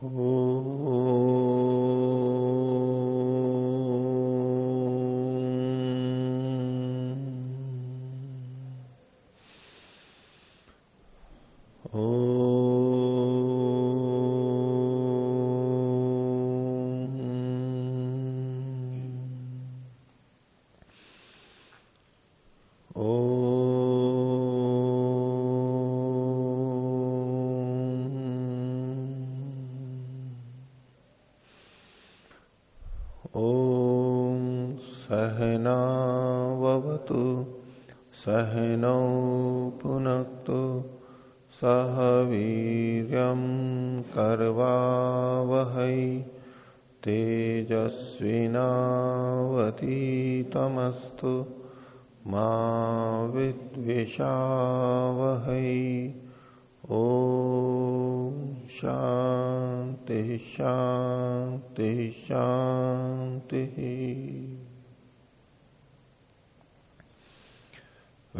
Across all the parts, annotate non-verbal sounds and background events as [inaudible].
Oh.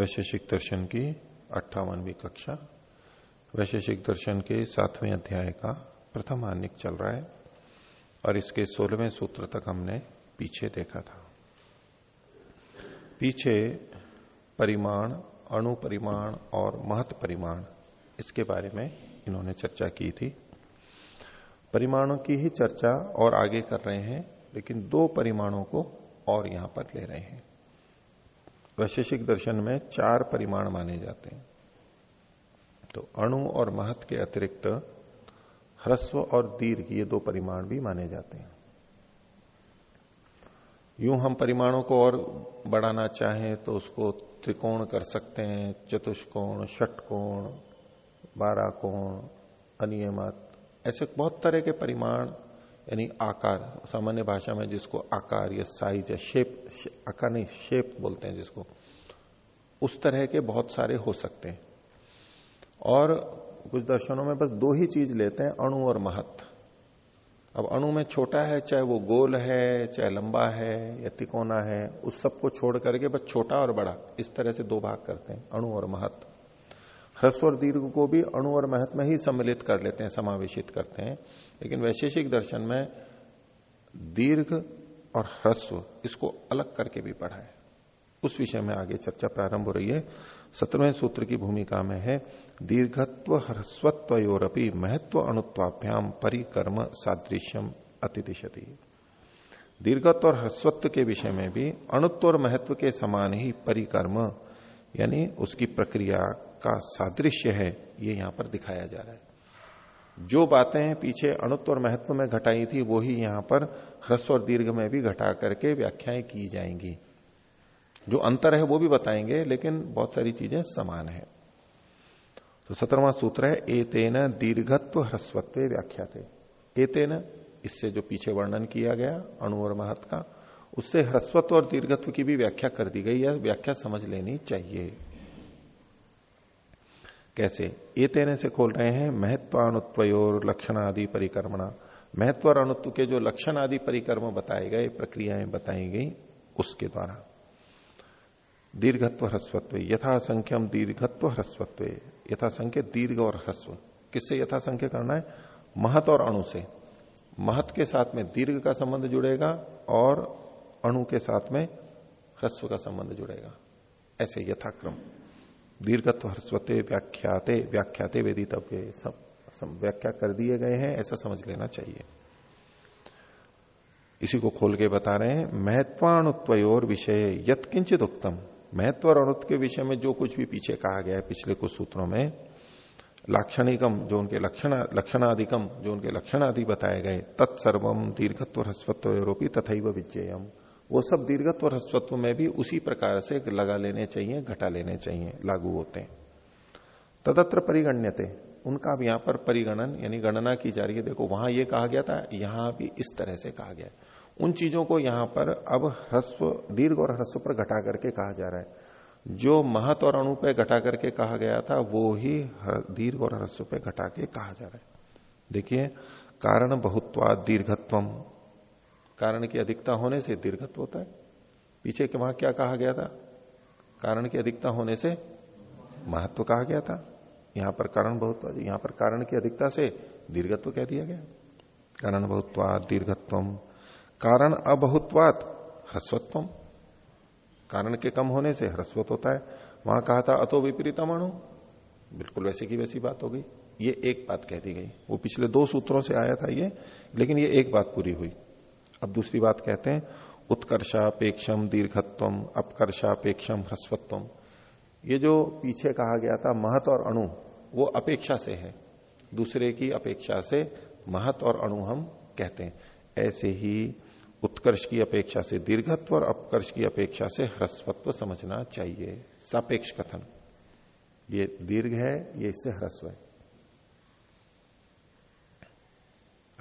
वैशेषिक दर्शन की अट्ठावनवी कक्षा, वैशेषिक दर्शन के सातवें अध्याय का प्रथम आनिक चल रहा है और इसके सोलहवें सूत्र तक हमने पीछे देखा था। पीछे परिमाण, अणु परिमाण और महत परिमाण, इसके बारे में इन्होंने चर्चा की थी। परिमाणों की ही चर्चा और आगे कर रहे हैं, लेकिन दो परिमाणों को और यहाँ पर ले रहे हैं। वैशेषिक दर्शन में चार परिमाण माने जाते हैं। तो अणु और महत के अतिरिक्त ह्रस्व और दीर्घ, ये दो परिमाण भी माने जाते हैं। यूँ हम परिमाणों को और बढ़ाना चाहें तो उसको त्रिकोण कर सकते हैं, चतुष्कोण, षटकोण बारह कोण अनियमत, ऐसे बहुत तरह के परिमाण यानी आकार, सामान्य भाषा में जिसको आकार या साइज़ या शेप आकार नहीं शेप बोलते हैं जिसको, उस तरह के बहुत सारे हो सकते हैं। और कुछ दर्शनों में बस दो ही चीज़ लेते हैं, अणु और महत्व। अब अणु में छोटा है, चाहे वो गोल है, चाहे लंबा है, या तिकोना है, उस सबको छोड़ करके बस छोटा और बड़ा, इस तरह से दो भाग करते हैं, अणु और महत्व। ह्रस्व और दीर्घ को भी अणु और महत्व में ही सम्मिलित कर लेते हैं, समावेशित करते हैं। लेकिन वैशेषिक दर्शन में दीर्घ और ह्रस्व, इसको अलग करके भी पढ़ा है उस विषय में आगे चर्चा प्रारंभ हो रही है। सत्रहवें सूत्र की भूमिका में है, दीर्घत्व ह्रस्वत्वयोरपी महत्व अणुत्वाभ्याम परिकर्म सादृश्यम अतिदिशति। दीर्घत्व और ह्रस्वत्व के विषय में भी अणुत्व और महत्व के समान ही परिकर्म, यानी उसकी प्रक्रिया का सादृश्य है, ये यहाँ पर दिखाया जा रहा है। जो बातें पीछे अणुत्व और महत्व में घटाई थी, वो ही यहाँ पर ह्रस्व और दीर्घ में भी घटा करके व्याख्याएँ की जाएँगी। जो अंतर है वो भी बताएँगे, लेकिन बहुत सारी चीज़ें समान है। तो सत्रहवा सूत्र है, एतेन दीर्घत्व ह्रस्वत्व व्याख्या थे एतेन, इससे जो पीछे वर्णन किया गया, अणु और महत्व का, उससे ह्रस्वत्व और दीर्घत्व की भी व्याख्या कर दी गई है, व्याख्या समझ लेनी चाहिए। कैसे? ये तेने से खोल रहे हैं महत्वानुत्वयोर लक्षण आदि परिक्रमणा। महत्व और अनुत्व के जो लक्षण आदि परिक्रम बताए गए, प्रक्रियाएँ बताई गई, उसके द्वारा। दीर्घत्व ह्रस्वत्व यथा संख्यम दीर्घत्व ह्रस्वत्व यथा संख्य दीर्घ और ह्रस्व। किससे यथा संख्य करना है? महत और अणु से। महत के साथ में दीर्घ का संबंध जुड़ेगा और अणु के साथ में ह्रस्व का संबंध जुड़ेगा। ऐसे यथाक्रम। दीर्घत्व ह्रस्वते व्याख्याते व्याख्याते वेदितव्य सब, सब व्याख्या कर दिए गए हैं ऐसा समझ लेना चाहिए। इसी को खोल के बता रहे हैं महत्वाणुत्वयोर विषय यत किंचित उत्तम महत्व और अणुत्व के विषय में जो कुछ भी पीछे कहा गया है पिछले कुछ सूत्रों में लाक्षणिकम जो उनके लक्षण लक्षणाधिकम जो उनके लक्षण आदि बताए गए तत्सर्वम दीर्घत्व ह्रस्वत्व तथा विजयम वो सब दीर्घत्व और ह्रस्वत्व में भी उसी प्रकार से लगा लेने चाहिए, घटा लेने चाहिए, लागू होते हैं। तदत्र परिगण्यते। उनका अब यहाँ पर परिगणन, यानी गणना की जा रही है। देखो, वहाँ ये कहा गया था, यहाँ भी इस तरह से कहा गया उन चीज़ों को यहाँ पर अब ह्रस्व, दीर्घ और ह्रस्व पर घटा करके कहा जा रहा है। जो महत और अणु पे घटा करके कहा गया था, वो ही दीर्घ और ह्रस्व पे घटा के कहा जा रहा है। देखिए, कारण बहुत्वा दीर्घत्वम। कारण की अधिकता होने से दीर्घत्व होता है। पीछे के वहाँ क्या कहा गया था? कारण की अधिकता होने से महत्व कहा गया था। यहाँ पर कारण बहुत, यहाँ पर कारण की अधिकता से दीर्घत्व कह दिया गया। कारण बहुत्वात दीर्घत्व। कारण अबहुत्वात ह्रस्वत्व। कारण के कम होने से ह्रस्वत होता है। वहाँ कहा था, अतो विपरीतम अणु बिल्कुल वैसे की वैसी बात हो गई। ये एक बात कह दी गई। वो पिछले दो सूत्रों से आया था ये, लेकिन ये एक बात पूरी हुई। अब दूसरी बात कहते हैं, उत्कर्षापेक्षम दीर्घत्वम, अपकर्षापेक्षम ह्रस्वत्वम। ये जो पीछे कहा गया था महत और अणु, वो अपेक्षा से है। दूसरे की अपेक्षा से महत और अणु हम कहते हैं। ऐसे ही उत्कर्ष की अपेक्षा से दीर्घत्व और अपकर्ष की अपेक्षा से ह्रस्वत्व समझना चाहिए। सापेक्ष कथन। ये दीर्घ है, ये इससे ह्रस्व है।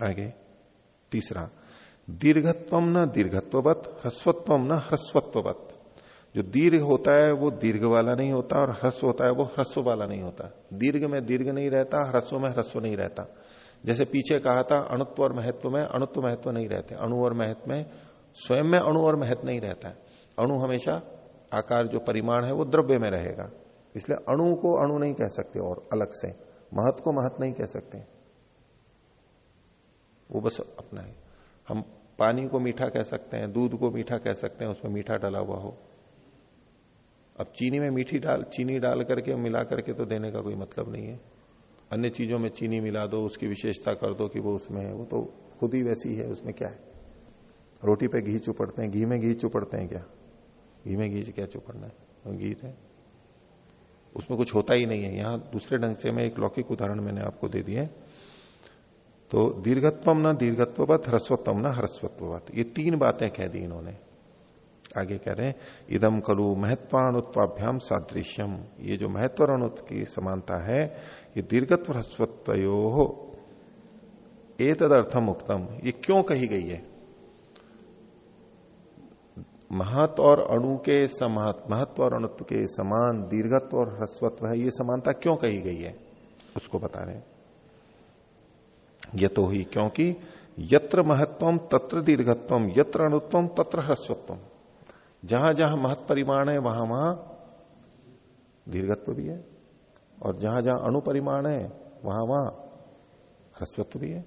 आगे, तीसरा। दीर्घत्व न दीर्घत्ववत, ह्रस्वत्व न ह्रस्वत्ववत। जो दीर्घ होता है, वो दीर्घ वाला नहीं होता, और ह्रस्व होता है, वो ह्रस्व वाला नहीं होता। दीर्घ में दीर्घ नहीं रहता, ह्रस्व में ह्रस्व नहीं रहता। जैसे पीछे कहा था, अणुत्व और महत्व में, अणुत्व महत्व नहीं रहते। अणु और महत्व में, स्वयं में अणु और महत्व नहीं रहता है। अणु हमेशा आकार, जो परिमाण है, वो द्रव्य में रहेगा। इसलिए अणु को अणु नहीं कह सकते, और अलग से, महत्व को महत्व नहीं कह सकते। वो बस अपना है। हम पानी को मीठा कह सकते हैं, दूध को मीठा कह सकते हैं, उसमें मीठा डला हुआ हो। अब चीनी में मीठी डाल, चीनी डाल करके, मिला करके तो देने का कोई मतलब नहीं है। अन्य चीज़ों में चीनी मिला दो, उसकी विशेषता कर दो कि वो उसमें है, वो तो खुद ही वैसी है, उसमें क्या है? रोटी पे घी चुपड़ते हैं, घी में घी चुपड़ते हैं क्या? घी में घी क्या चुपड़ना है? घी है। उसमें कुछ होता ही नहीं है। यहाँ दूसरे ढंग से मैं एक लौकिक उदाहरण मैंने आपको दे दिए तो दीर्घत्वम न दीर्घत्ववत, ह्रस्वत्वम न ह्रस्वत्ववत। ये तीन बातें कह दी इन्होंने। आगे कह रहे हैं इदम कलु महत्वाणुत्वाभ्याम सादृश्यम ये जो महत्व अणुत्व की समानता है, ये दीर्घत्व ह्रस्वत्वयो हो एतदर्थम उक्तम ये क्यों कही गई है? महत्व और अणु के समात, महत्व और अणुत्व के समान दीर्घत्व और ह्रस्वत्व है, ये समानता क्यों कही गई है? उसको बता रहे ये तो ही, क्योंकि यत्र महत्वम तत्र दीर्घत्वम यत्र अणुत्वम तत्र ह्रस्वत्वम जहाँ जहाँ महत्व परिमाण है, वहाँ वहाँ दीर्घत्व भी है। और जहाँ जहाँ अणु परिमाण है, वहाँ वहाँ ह्रस्वत्व भी है।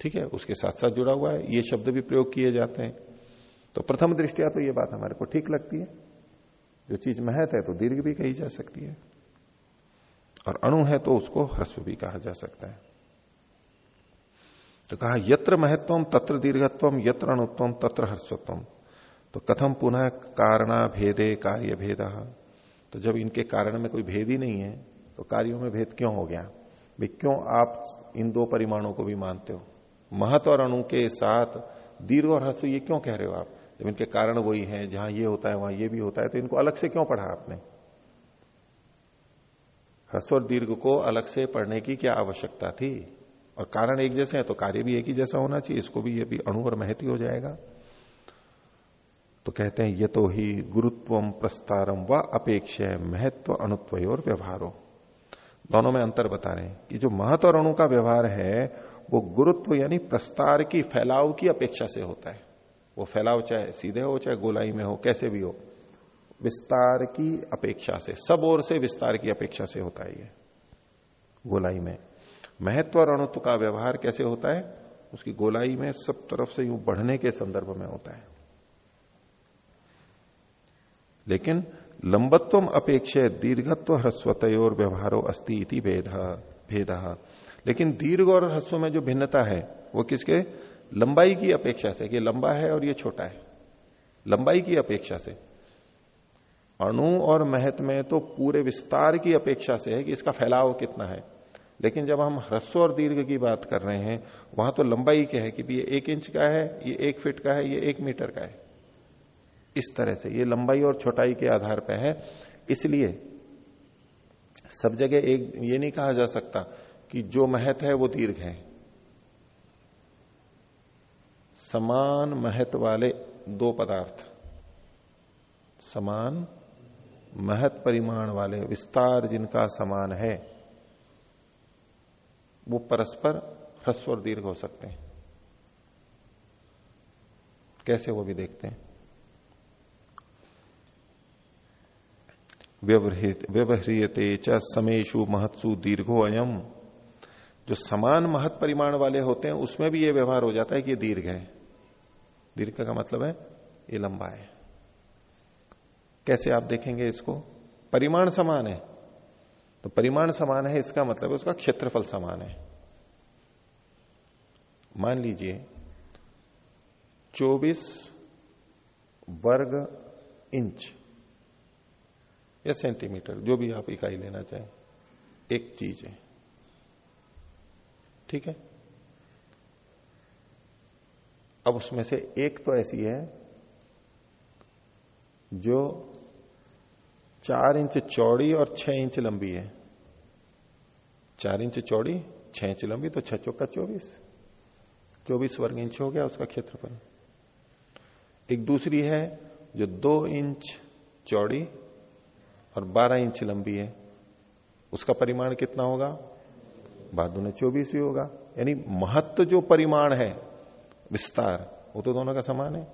ठीक है, उसके साथ साथ जुड़ा हुआ है, ये शब्द भी प्रयोग किए जाते हैं। तो प्रथम दृष्टिया तो ये बात हमारे को ठीक लगती है। जो चीज़ महत है तो दीर्घ भी कही जा सकती है। और अणु है तो उसको ह्रस्व भी कहा जा सकता है। तो कहा, यत्र महत्वम तत्र दीर्घत्वम यत्र अणुत्वम तत्र हर्स्वत्वम तो कथम पुनः कारणा भेदे कार्य भेद तो जब इनके कारण में कोई भेद ही नहीं है तो कार्यों में भेद क्यों हो गया? भाई, क्यों आप इन दो परिमाणों को भी मानते हो? महत और अणु के साथ दीर्घ और हर्ष ये क्यों कह रहे हो आप? जब इनके कारण वही है, जहाँ ये होता है, वहाँ ये भी होता है तो इनको अलग से क्यों पढ़ा आपने? ह्रस्व और दीर्घ को अलग से पढ़ने की क्या आवश्यकता थी? और कारण एक जैसे है तो कार्य भी एक ही जैसा होना चाहिए, इसको भी ये भी अणु और महती हो जाएगा। तो कहते हैं ये तो ही गुरुत्व प्रस्तारम व अपेक्ष महत्व अणुत्व और व्यवहारो। दोनों में अंतर बता रहे हैं कि जो महत्व और अणु का व्यवहार है, वो गुरुत्व यानी प्रस्तार की फैलाव की अपेक्षा से होता है। वो फैलाव चाहे सीधे हो, चाहे गोलाई में हो, कैसे भी हो, विस्तार की अपेक्षा से, सब ओर से विस्तार की अपेक्षा से होता है ये, गोलाई में। महत्व और अणुत्व का व्यवहार कैसे होता है? उसकी गोलाई में सब तरफ़ से यूँ बढ़ने के संदर्भ में होता है। लेकिन लंबत्व अपेक्ष दीर्घत्व ह्रस्वत और व्यवहारो अस्ति इति भेद भेद। लेकिन दीर्घ और ह्रस्व में जो भिन्नता है, वो किसके? लंबाई की अपेक्षा से, कि लंबा है और ये छोटा है। लंबाई की अपेक्षा से। अणु और महत्व में तो पूरे विस्तार की अपेक्षा से है कि इसका फैलाव कितना है। लेकिन जब हम ह्रस्व और दीर्घ की बात कर रहे हैं, वहाँ तो लंबाई क्या है कि ये एक इंच का है, ये एक फीट का है, ये एक मीटर का है। इस तरह से, ये लंबाई और छोटाई के आधार पर है। इसलिए सब जगह एक, ये नहीं कहा जा सकता कि जो महत है वो दीर्घ है। समान महत्व वाले दो पदार्थ, समान महत परिमाण वाले विस्तार जिनका समान है वो परस्पर ह्रस्व और दीर्घ हो सकते हैं। कैसे वो भी देखते हैं? व्यवह्रियते च समेशु महत्सु दीर्घो अयम। जो समान महत परिमाण वाले होते हैं, उसमें भी ये व्यवहार हो जाता है कि दीर्घ है। दीर्घ का मतलब है, ये लंबा है। कैसे आप देखेंगे इसको? परिमाण समान है। तो परिमाण समान है, इसका मतलब है उसका क्षेत्रफल समान है। मान लीजिए 24 वर्ग इंच या सेंटीमीटर, जो भी आप इकाई लेना चाहें, एक चीज़ है। ठीक है? अब उसमें से एक तो ऐसी है जो चार इंच चौड़ी और छह इंच लंबी है। चार इंच चौड़ी, छह इंच लंबी तो छह चौका चौबीस। चौबीस वर्ग इंच हो गया उसका क्षेत्रफल। एक दूसरी है जो दो इंच चौड़ी और बारह इंच लंबी है। उसका परिमाण कितना होगा? बाद ने चौबीस ही होगा। यानी महत्व जो परिमाण है, विस्तार, वो तो दोनों का समान है।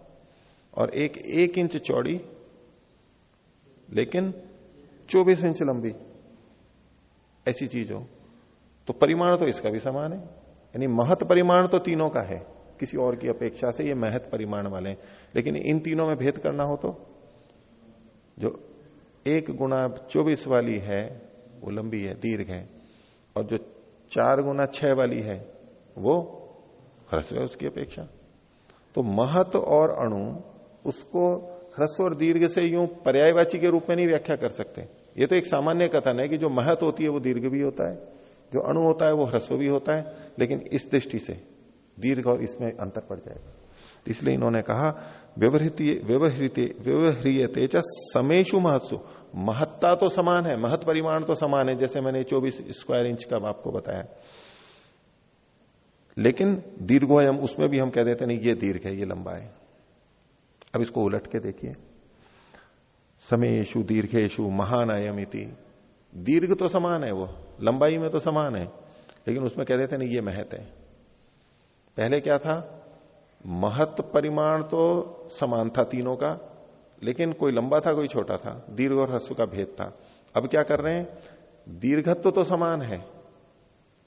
और एक एक इंच चौड़ी, लेकिन 24 इंच लंबी। ऐसी चीज़ हो। तो परिमाण तो इसका भी समान है। यानी महत परिमाण तो तीनों का है। किसी और की अपेक्षा से ये महत परिमाण वाले हैं। लेकिन इन तीनों में भेद करना हो तो? जो एक गुना चौबीस वाली है, वो लंबी है, दीर्घ है। और जो चार गुना छह वाली है, वो ह्रस्व है उसकी अपेक्षा। तो महत और अणु उसको ह्रस्व और दीर्घ से यूँ पर्यायवाची के रूप में नहीं व्याख्या कर सकते। ये तो एक सामान्य कथन है कि जो महत होती है, वो दीर्घ भी होता है। जो अणु होता है वो ह्रस्व भी होता है, लेकिन इस दृष्टि से दीर्घ और इसमें अंतर पड़ जाएगा। इसलिए इन्होंने कहा व्यवहृत व्यवह्रियते समेशु महत्सु। महत्ता तो समान है, महत परिमाण तो समान है, जैसे मैंने 24 स्क्वायर इंच का आपको बताया। लेकिन दीर्घोयम उसमें भी हम कह देते नहीं, ये दीर्घ है, ये लंबा है। अब इसको उलट के देखिए। समेशु दीर्घेशु महान इति दीर्घ तो समान है वो। लंबाई में तो समान है, लेकिन उसमें कह देते नहीं, ये महत है। पहले क्या था? महत परिमाण तो समान था तीनों का, लेकिन कोई लंबा था, कोई छोटा था, दीर्घ और ह्रस्व का भेद था। अब क्या कर रहे हैं? दीर्घत्व तो समान है,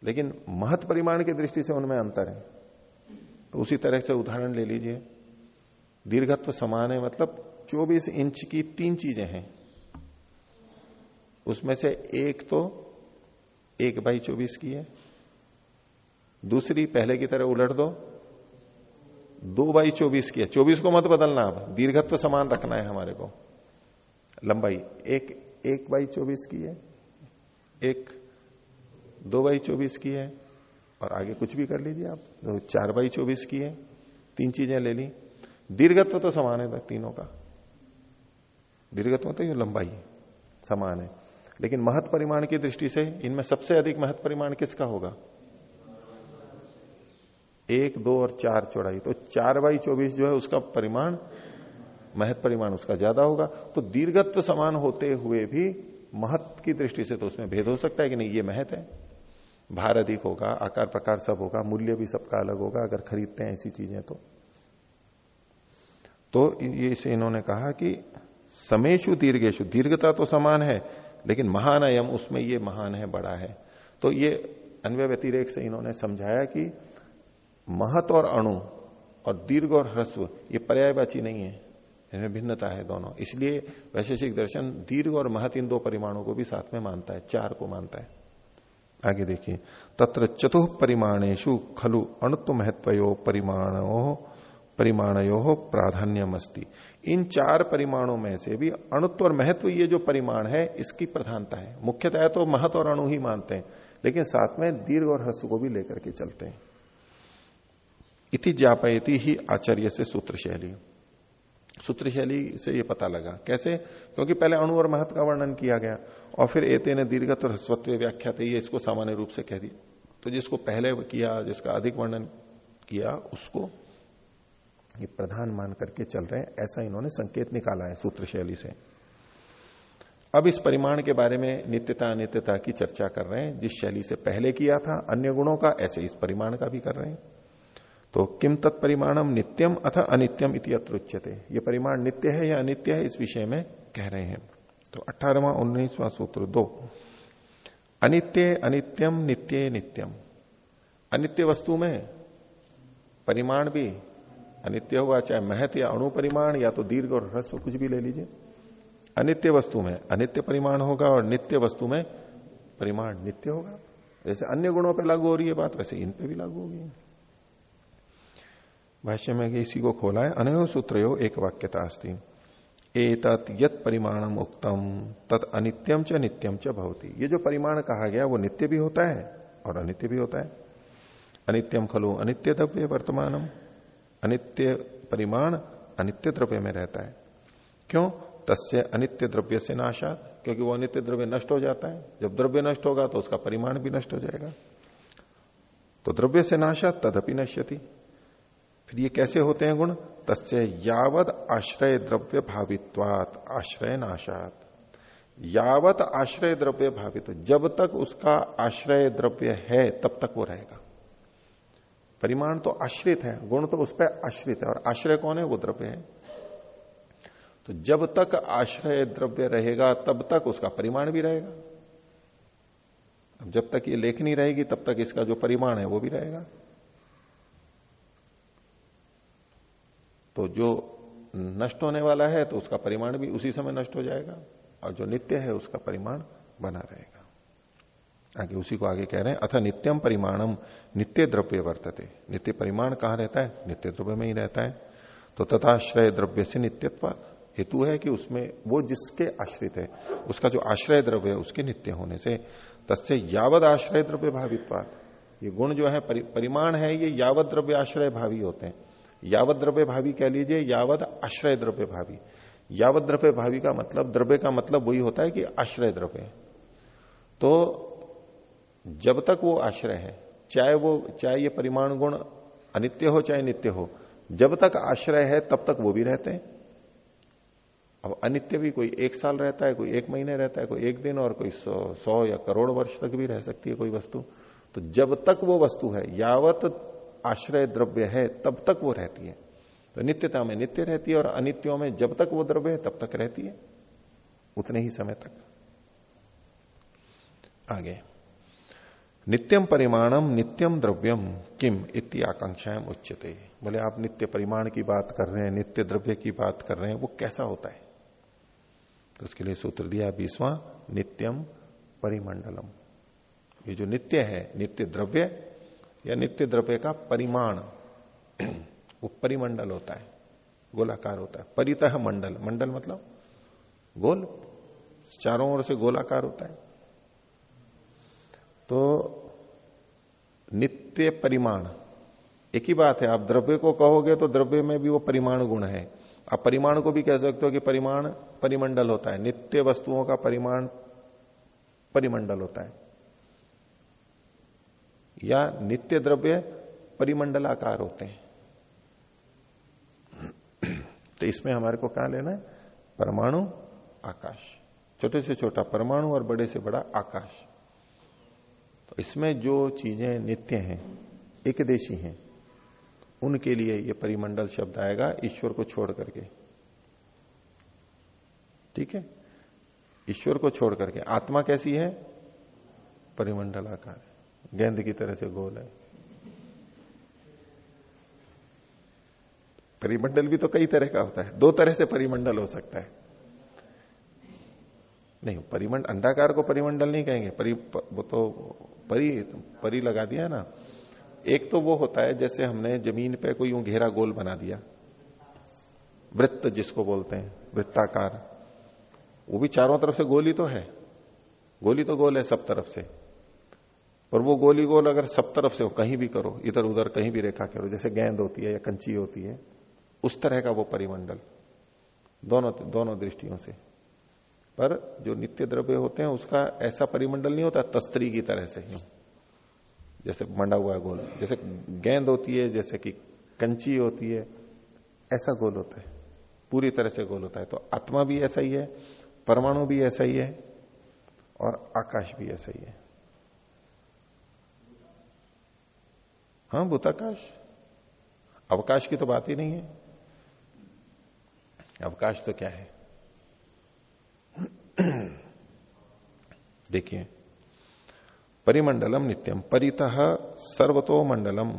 लेकिन महत परिमाण की दृष्टि से उनमें अंतर है। तो उसी तरह से उदाहरण ले लीजिए। दीर्घत्व समान है मतलब 24 इंच की तीन चीज़ें हैं। उसमें से एक तो एक बाई चौबीस की है। दूसरी पहले की तरह उलट दो। दो बाई चौबीस की है। चौबीस को मत बदलना अब। दीर्घत्व समान रखना है हमारे को। लंबाई, एक एक बाई चौबीस की है। एक, दो बाई चौबीस की है। और आगे कुछ भी कर लीजिए आप। तो चार बाई चौबीस की है। तीन चीज़ें ले ली। दीर्घत्व तो समान है तीनों का। दीर्घत्व तो ये लंबाई समान है। लेकिन महत परिमाण की दृष्टि से इनमें सबसे अधिक महत परिमाण किसका होगा? एक, दो और चार चौड़ाई। तो चार बाई चौबीस जो है उसका परिमाण महत परिमाण उसका ज़्यादा होगा। तो दीर्घत्व समान होते हुए भी महत की दृष्टि से तो उसमें भेद हो सकता है कि नहीं, ये महत है। भार अधिक होगा, आकार प्रकार सब होगा, मूल्य भी सबका अलग होगा, अगर खरीदते हैं ऐसी चीज़ें तो। तो ये इसे इन्होंने कहा कि समेशु दीर्घेशु, दीर्घता तो समान है लेकिन महान अयम, उसमें ये महान है, बड़ा है। तो ये अन्वय व्यतिरेक से इन्होंने समझाया कि महत और अणु और दीर्घ और ह्रस्व, ये पर्यायवाची नहीं है। इनमें भिन्नता है दोनों। इसलिए वैशेषिक दर्शन दीर्घ और महत इन दो परिमाणों को भी साथ में मानता है, चार को मानता है। आगे देखिए, तत्र चतुः परिमाणेशु खलु अणुत्व महत्वयो परिमाणो, परिमाणयो प्राधान्यम अस्ति इन चार परिमाणों में से भी अणुत्व और महत्व ये जो परिमाण है, इसकी प्रधानता है। मुख्यतः तो महत्व और अणु ही मानते हैं, लेकिन साथ में दीर्घ और ह्रस्व को भी लेकर के चलते हैं। इति जापयती ही आचार्य से सूत्र शैली। सूत्र शैली से ये पता लगा। कैसे? क्योंकि पहले अणु और महत्व का वर्णन किया गया, और फिर एते ने दीर्घत और ह्रस्वत्व व्याख्या थे इसको सामान्य रूप से कह दिया। तो जिसको पहले किया, जिसका अधिक वर्णन किया, उसको ये प्रधान मान करके चल रहे हैं, ऐसा इन्होंने संकेत निकाला है सूत्र शैली से। अब इस परिमाण के बारे में नित्यता अनित्यता की चर्चा कर रहे हैं, जिस शैली से पहले किया था, अन्य गुणों का, ऐसे इस परिमाण का भी कर रहे हैं। तो किम तत्परिमाणम नित्यम अथ अनित्यम इति उच्यते ये परिमाण नित्य है या अनित्य है, इस विषय में कह रहे हैं। तो अठारहवा, उन्नीसवा सूत्र दो। अनित्य अनित्यम नित्य नित्यम। अनित्य वस्तु में परिमाण भी अनित्य होगा, चाहे महत या अणु परिमाण, या तो दीर्घ और ह्रस्व, कुछ भी ले लीजिए। अनित्य वस्तु में अनित्य परिमाण होगा और नित्य वस्तु में परिमाण नित्य होगा। जैसे अन्य गुणों पर लागू हो रही है बात, वैसे इन पे भी लागू होगी। भाष्य में इसी को खोला है, अनयो सूत्रो एक वाक्यता अस्ती। एतत यत परिमाणम उक्तम, तत् अनित्यम च नित्यम च भवती। ये जो परिमाण कहा गया, वो नित्य भी होता है और अनित्य भी होता है। अनित्यम खलु अनित्य द्रव्य वर्तमानम। अनित्य परिमाण अनित्य द्रव्य में रहता है। क्यों? तस्य अनित्य द्रव्य से नाशात क्योंकि वो अनित्य द्रव्य नष्ट हो जाता है। जब द्रव्य नष्ट होगा तो उसका परिमाण भी नष्ट हो जाएगा। तो द्रव्य से नाशात तदपि नश्यति। फिर ये कैसे होते हैं गुण? तस्य यावत आश्रय द्रव्य भावित्वात, आश्रय नाशात। यावत आश्रय द्रव्य भावित जब तक उसका आश्रय द्रव्य है, तब तक वो रहेगा। परिमाण तो आश्रित है, गुण तो उस पर आश्रित है, और आश्रय कौन है? वो द्रव्य है। तो जब तक आश्रय द्रव्य रहेगा, तब तक उसका परिमाण भी रहेगा। जब तक ये लेखनी रहेगी, तब तक इसका जो परिमाण है, वो भी रहेगा। तो जो नष्ट होने वाला है तो उसका परिमाण भी उसी समय नष्ट हो जाएगा, और जो नित्य है, उसका परिमाण बना रहेगा। आगे उसी को आगे कह रहे हैं अथ नित्यम परिमाणम नित्य द्रव्य वर्तते। नित्य परिमाण कहाँ रहता है? नित्य द्रव्य में ही रहता है। तो तथाश्रय द्रव्य से नित्यत्व हेतु है कि उसमें वो जिसके आश्रित है उसका जो आश्रय द्रव्य है उसके नित्य होने से तस्य यावद आश्रय द्रव्य भावित्वाद ये गुण जो है परि, परिमाण है ये यावत द्रव्य आश्रय भावी होते हैं। यावत द्रव्य भावी कह लीजिए यावत आश्रय द्रव्य भावी। यावत द्रव्य भावी का मतलब द्रव्य का मतलब वही होता है कि आश्रय द्रव्य तो जब तक वो आश्रय है चाहे वो चाहे ये परिमाण गुण अनित्य हो चाहे नित्य हो जब तक आश्रय है तब तक वो भी रहते हैं। अब अनित्य भी कोई एक साल रहता है कोई एक महीने रहता है कोई एक दिन और कोई सौ, सौ या करोड़ वर्ष तक भी रह सकती है कोई वस्तु। तो जब तक वो वस्तु है यावत आश्रय द्रव्य है तब तक वो रहती है। तो नित्यता में नित्य रहती है और अनित्यों में जब तक वो द्रव्य है तब तक रहती है। उतने ही समय तक। आगे। नित्यम परिमाणम नित्यम द्रव्यम किम इति आकांक्षाएँ उच्चते बोले आप नित्य परिमाण की बात कर रहे हैं, नित्य द्रव्य की बात कर रहे हैं, वो कैसा होता है? तो उसके लिए सूत्र दिया, बीसवां नित्यम परिमंडलम। ये जो नित्य है, नित्य द्रव्य या नित्य द्रव्य का परिमाण, वो परिमंडल होता है, गोलाकार होता है, परितः मंडल। मंडल मतलब गोल, चारों ओर से गोलाकार होता है। तो नित्य परिमाण। एक ही बात है, आप द्रव्य को कहोगे तो द्रव्य में भी वो परिमाण गुण है। आप परिमाण को भी कह सकते हो कि परिमाण परिमंडल होता है। नित्य वस्तुओं का परिमाण परिमंडल होता है। या नित्य द्रव्य परिमंडलाकार होते हैं। तो इसमें हमारे को कहा लेना है? परमाणु आकाश। छोटे से छोटा, परमाणु और बड़े से बड़ा आकाश। तो इसमें जो चीज़ें नित्य हैं एक देशी हैं, उनके लिए ये परिमंडल शब्द आएगा, ईश्वर को छोड़ करके। ठीक है? ईश्वर को छोड़ करके। आत्मा कैसी है? परिमंडल आकार गेंद की तरह से गोल है। परिमंडल भी तो कई तरह का होता है। दो तरह से परिमंडल हो सकता है। नहीं परिमंडल अंडाकार को परिमंडल नहीं कहेंगे। परि वो तो परी परी लगा दिया ना। एक तो वो होता है जैसे हमने ज़मीन पे कोई यूँ घेरा गोल बना दिया। वृत्त जिसको बोलते हैं, वृत्ताकार। वो भी चारों तरफ़ से गोली तो है। गोली तो गोल है सब तरफ़ से। पर वो गोली गोल अगर सब तरफ़ से हो, कहीं भी करो, इधर उधर कहीं भी रेखा करो जैसे गेंद होती है या कंची होती है, उस तरह का वो परिमंडल। दोनों दोनों दृष्टियों से। पर जो नित्य द्रव्य होते हैं, उसका ऐसा परिमंडल नहीं होता, तस्त्री की तरह से यूँ। जैसे मंडा हुआ गोल। जैसे गेंद होती है, जैसे कि कंची होती है, ऐसा गोल होता है। पूरी तरह से गोल होता है। तो आत्मा भी ऐसा ही है, परमाणु भी ऐसा ही है, और आकाश भी ऐसा ही है। हाँ भूताकाश। अवकाश की तो बात ही नहीं है। अवकाश तो क्या है? [clears throat] देखिए, परिमंडलम नित्यम, परितः सर्वतो मंडलम।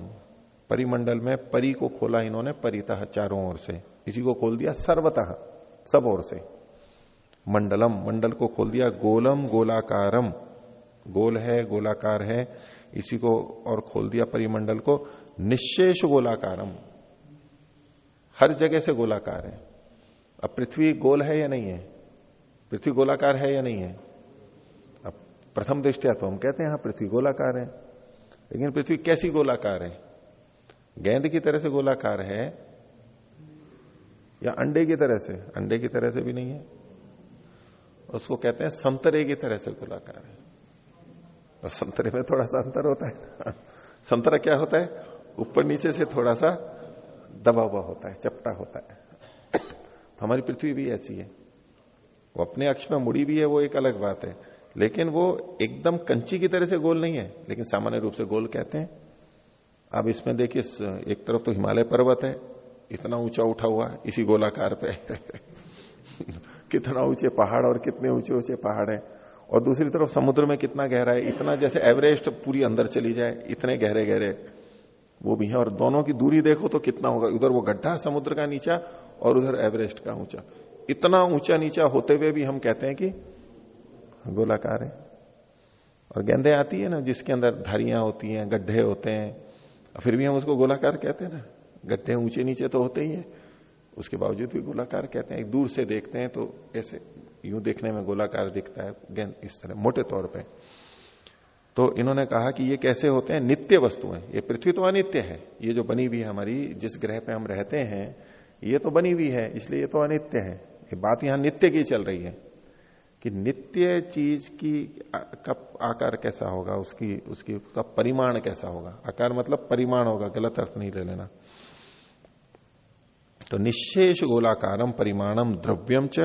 परिमंडल में परी को खोला इन्होंने, परितः चारों ओर से। इसी को खोल दिया सर्वतः, सब ओर से। मंडलम, मंडल को खोल दिया, गोलम, गोलाकारम। गोल है, गोलाकार है, इसी को और खोल दिया परिमंडल को, निशेष गोलाकारम। हर जगह से गोलाकार है। अब पृथ्वी गोल है या नहीं है? पृथ्वी गोलाकार है या नहीं है? अब प्रथम दृष्टिया तो हम कहते हैं हाँ पृथ्वी गोलाकार है। लेकिन पृथ्वी कैसी गोलाकार है? गेंद की तरह से गोलाकार है या अंडे की तरह से? अंडे की तरह से भी नहीं है। उसको कहते हैं संतरे की तरह से गोलाकार है। तो संतरे में थोड़ा सा अंतर होता है संतरा क्या होता है? ऊपर नीचे से थोड़ा सा दबा हुआ होता है, चपटा होता है। तो हमारी पृथ्वी भी ऐसी है। वो अपने अक्ष में मुड़ी भी है, वो एक अलग बात है। लेकिन वो एकदम कंची की तरह से गोल नहीं है, लेकिन सामान्य रूप से गोल कहते हैं। अब इसमें देखिए एक तरफ़ तो हिमालय पर्वत है, इतना ऊँचा उठा हुआ है इसी गोलाकार पे। [laughs] कितना ऊँचे पहाड़ और कितने ऊँचे ऊँचे पहाड़ है। और दूसरी तरफ़ समुद्र में कितना गहरा है, इतना जैसे एवरेस्ट पूरी अंदर चली जाए, इतने गहरे गहरे वो भी है, और दोनों की दूरी देखो तो कितना होगा, उधर वो गड्ढा, समुद्र का नीचा, और उधर एवरेस्ट का ऊँचा। इतना ऊँचा नीचा होते हुए भी हम कहते हैं कि गोलाकार है। और गेंदे आती है ना, जिसके अंदर धारियाँ होती हैं, गड्ढे होते हैं फिर भी हम उसको गोलाकार कहते हैं ना। गड्ढे ऊँचे नीचे तो होते ही है। उसके बावजूद भी गोलाकार कहते हैं। एक दूर से देखते हैं तो ऐसे यूँ देखने में गोलाकार दिखता है। गेंद इस तरह, मोटे तौर पे। तो इन्होंने कहा कि ये कैसे होते हैं? नित्य वस्तुएँ ये पृथ्वी तो अनित्य है। ये जो बनी हुई हमारी, जिस ग्रह पे हम रहते हैं, ये तो बनी हुई है, इसलिए ये तो अनित्य है। ये बात यहाँ नित्य की चल रही है कि नित्य चीज़ की का आकार कैसा होगा, उसकी उसकी, उसका परिमाण कैसा होगा? आकार मतलब परिमाण होगा, गलत अर्थ नहीं ले लेना। तो निशेष गोलाकारम परिमाणम द्रव्यम च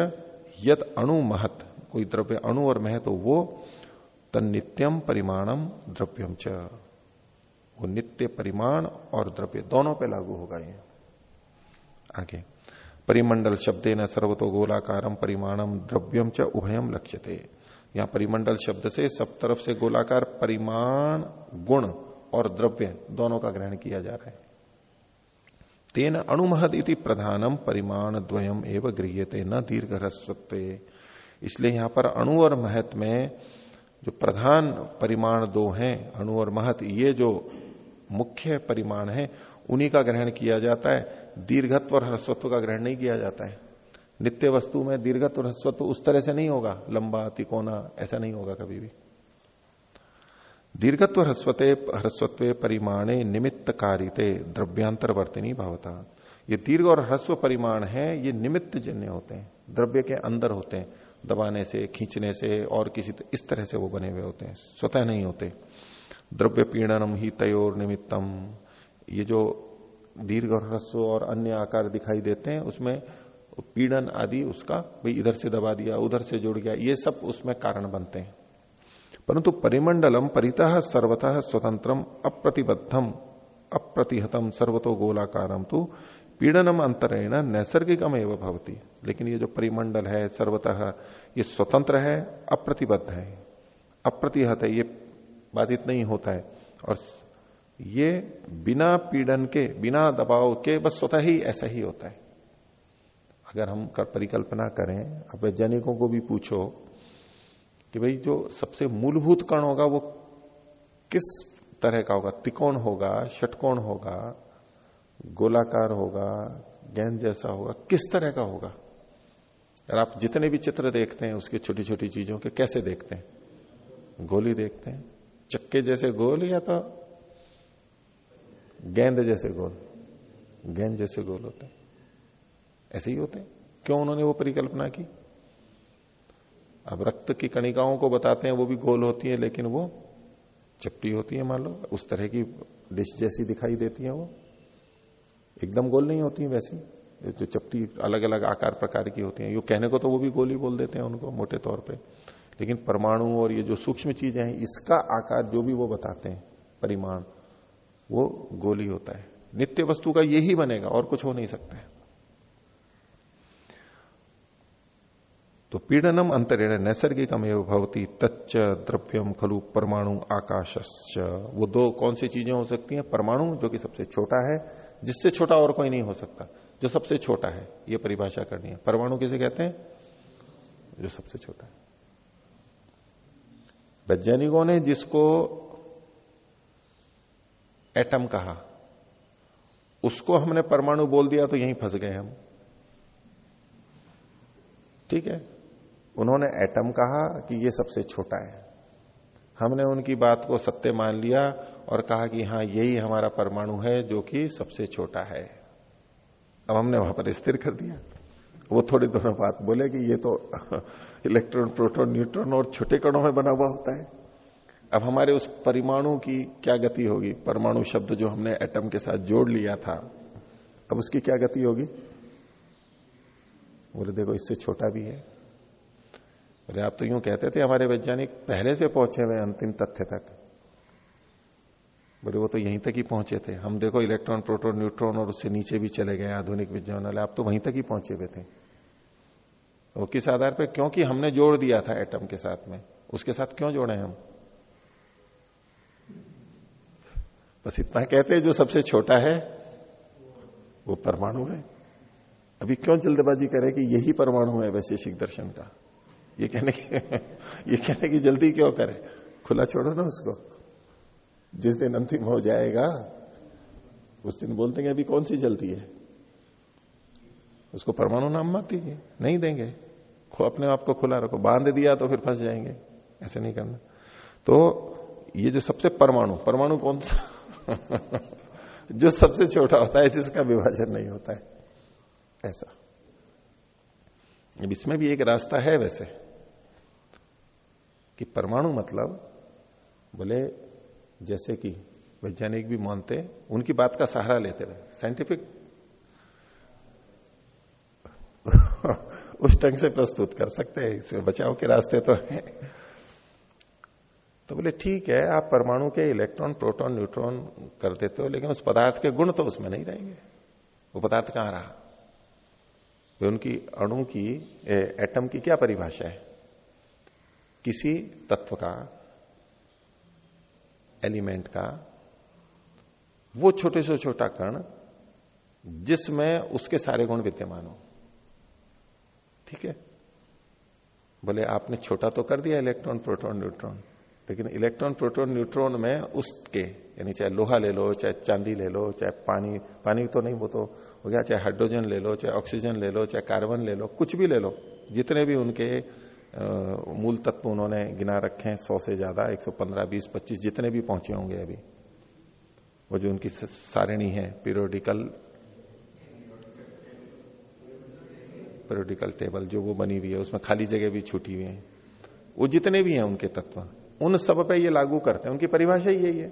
यद अणु महत। कोई द्रव्य अणु और महत तो वो तनित्यम परिमाणम द्रव्यम च। वो नित्य परिमाण और द्रव्य, दोनों पे लागू होगा ये। आगे। परिमंडल शब्द न सर्वतो गोलाकारम परिमाणम द्रव्यम च उभयम लक्ष्यते। यहाँ परिमंडल शब्द से सब तरफ़ से गोलाकार, परिमाण, गुण और द्रव्य दोनों का ग्रहण किया जा रहा है। तेन अणुमहद इति प्रधानम, परिमाण द्वयम एवं गृहते न दीर्घ ह्रस्वत्व इसलिए यहाँ पर अणु और महत में जो प्रधान परिमाण दो हैं, अणु और महत, ये जो मुख्य परिमाण है, उन्हीं का ग्रहण किया जाता है। दीर्घत्व और ह्रस्वत्व का ग्रहण नहीं किया जाता है। नित्य वस्तु में दीर्घत्व ह्रस्वत्व उस तरह से नहीं होगा। लंबा, तिकोना, ऐसा नहीं होगा कभी भी। दीर्घत्व ह्रस्वते, ह्रस्वत्व परिमाणे निमित्त कारिते द्रव्यांतर वर्तनी भावता। ये दीर्घ और ह्रस्व परिमाण है, ये निमित्त जन्य होते हैं। द्रव्य के अंदर होते हैं। दबाने से, खींचने से और किसी इस तरह से वो बने हुए होते हैं। स्वतः नहीं होते। द्रव्य पीड़नम ही तयोर निमित्तम ये जो दीर्घ और ह्रस्व और अन्य आकार दिखाई देते हैं, उसमें पीड़न आदि उसका भाई इधर से दबा दिया, उधर से जुड़ गया, ये सब उसमें कारण बनते हैं। परंतु परिमंडलम परितः सर्वतः स्वतंत्रम, अप्रतिबद्धम, अप्रतिहतम, सर्वतो गोलाकारम तो पीड़नम अंतरेण नैसर्गिकम एवं भवती। लेकिन ये जो परिमंडल है, सर्वतः ये स्वतंत्र है, अप्रतिबद्ध है। अप्रतिहत है, ये बाधित नहीं होता है। और ये बिना पीड़न के, बिना दबाव के बस स्वतः ही ऐसा ही होता है। अगर हम कर परिकल्पना करें, अब वैज्ञानिकों को भी पूछो कि भाई जो सबसे मूलभूत कण होगा वो किस तरह का होगा? त्रिकोण होगा, षटकोण होगा, गोलाकार होगा गेंद जैसा होगा, किस तरह का होगा? और आप जितने भी चित्र देखते हैं, उसकी छोटी छोटी चीज़ों के कैसे देखते हैं? गोली देखते हैं? चक्के जैसे गोल या तो गेंद जैसे गोल। गेंद जैसे गोल होते हैं। ऐसे ही होते हैं। क्यों उन्होंने वो परिकल्पना की? अब रक्त की कणिकाओं को बताते हैं, वो भी गोल होती है, लेकिन वो चपटी होती है, मान लो। उस तरह की डिश जैसी दिखाई देती है वो। एकदम गोल नहीं होती है वैसी। जो चपटी अलग अलग आकार प्रकार की होती है। यू कहने को तो वो भी गोली बोल देते हैं उनको, मोटे तौर पे। लेकिन परमाणु और ये जो सूक्ष्म चीज़ें हैं, इसका आकार जो भी वो बताते हैं, परिमाण वो गोली होता है। नित्य वस्तु का यही बनेगा, और कुछ हो नहीं सकता है। तो पीड़नम अंतरेण नैसर्गिकम एवं भवती तच्च द्रव्यम खलु परमाणु आकाशश्च। वो दो कौन सी चीज़ें हो सकती हैं? परमाणु, जो कि सबसे छोटा है, जिससे छोटा और कोई नहीं हो सकता, जो सबसे छोटा है, ये परिभाषा करनी है। परमाणु किसे कहते हैं? जो सबसे छोटा है। वैज्ञानिकों ने जिसको एटम कहा? उसको हमने परमाणु बोल दिया तो यहीं फंस गए हम। ठीक है? उन्होंने एटम कहा कि ये सबसे छोटा है। हमने उनकी बात को सत्य मान लिया और कहा कि हाँ, यही हमारा परमाणु है जो कि सबसे छोटा है। अब हमने वहाँ पर स्थिर कर दिया। वो थोड़ी दोनों बात बोले कि ये तो [laughs] इलेक्ट्रॉन, प्रोटॉन, न्यूट्रॉन और छोटे कणों में बना हुआ होता है। अब हमारे उस परिमाणु की क्या गति होगी? परमाणु शब्द जो हमने एटम के साथ जोड़ लिया था, अब उसकी क्या गति होगी? बोले, देखो, इससे छोटा भी है। बोले, आप तो यूँ कहते थे हमारे वैज्ञानिक पहले से पहुँचे हुए अंतिम तथ्य तक। बोले, वो तो यहीं तक ही पहुँचे थे। हम देखो, इलेक्ट्रॉन, प्रोटॉन, न्यूट्रॉन और उससे नीचे भी चले गए आधुनिक विज्ञान वाले। आप तो वहीं तक ही पहुँचे हुए थे। वो किस आधार पर क्योंकि हमने जोड़ दिया था एटम के साथ में। उसके साथ क्यों जोड़े हम? बस इतना कहते हैं, जो सबसे छोटा है, वो परमाणु है। अभी क्यों जल्दबाजी करे कि यही परमाणु है वैशेषिक दर्शन का? ये कहने की, [laughs] ये कहने की जल्दी क्यों करे? खुला छोड़ो ना उसको। जिस दिन अंतिम हो जाएगा, उस दिन बोल देंगे, अभी कौन सी जल्दी है? उसको परमाणु नाम मत दीजिए, नहीं देंगे। अपने आप को खुला रखो। बाँध दिया तो फिर फंस जाएँगे। ऐसे नहीं करना। तो ये जो सबसे परमाणु परमाणु कौन सा? [laughs] जो सबसे छोटा होता है, जिसका विभाजन नहीं होता है। ऐसा। अब इसमें भी एक रास्ता है वैसे, कि परमाणु मतलब बोले, जैसे कि वैज्ञानिक भी मानते उनकी बात का सहारा लेते हुए साइंटिफिक [laughs] उस ढंग से प्रस्तुत कर सकते हैं, इसमें बचाव के रास्ते तो है। तो बोले ठीक है आप परमाणु के इलेक्ट्रॉन प्रोटॉन न्यूट्रॉन कर देते हो लेकिन उस पदार्थ के गुण तो उसमें नहीं रहेंगे। वो पदार्थ कहाँ रहा? वे उनकी अणु की ए, एटम की क्या परिभाषा है? किसी तत्व का एलिमेंट का वो छोटे से छोटा कण जिसमें उसके सारे गुण विद्यमान हो। ठीक है? बोले आपने छोटा तो कर दिया इलेक्ट्रॉन प्रोटॉन न्यूट्रॉन लेकिन इलेक्ट्रॉन, प्रोटॉन, न्यूट्रॉन में उसके, यानी चाहे लोहा ले लो, चाहे चांदी ले लो, चाहे पानी पानी तो नहीं, वो तो हो गया, चाहे हाइड्रोजन ले लो, चाहे ऑक्सीजन ले लो, चाहे कार्बन ले लो, कुछ भी ले लो, जितने भी उनके मूल तत्व उन्होंने गिना रखे हैं, सौ से ज़्यादा, एक सौ पंद्रह, बीस, पच्चीस, जितने भी पहुँचे होंगे अभी, वो जो उनकी सारिणी है पीरियोडिकल पीरियोडिकल टेबल जो वो बनी हुई है, उसमें खाली जगह भी छूटी हुई है, वो जितने भी हैं उनके तत्व उन सब पे ये लागू करते हैं, उनकी परिभाषा ही यही है।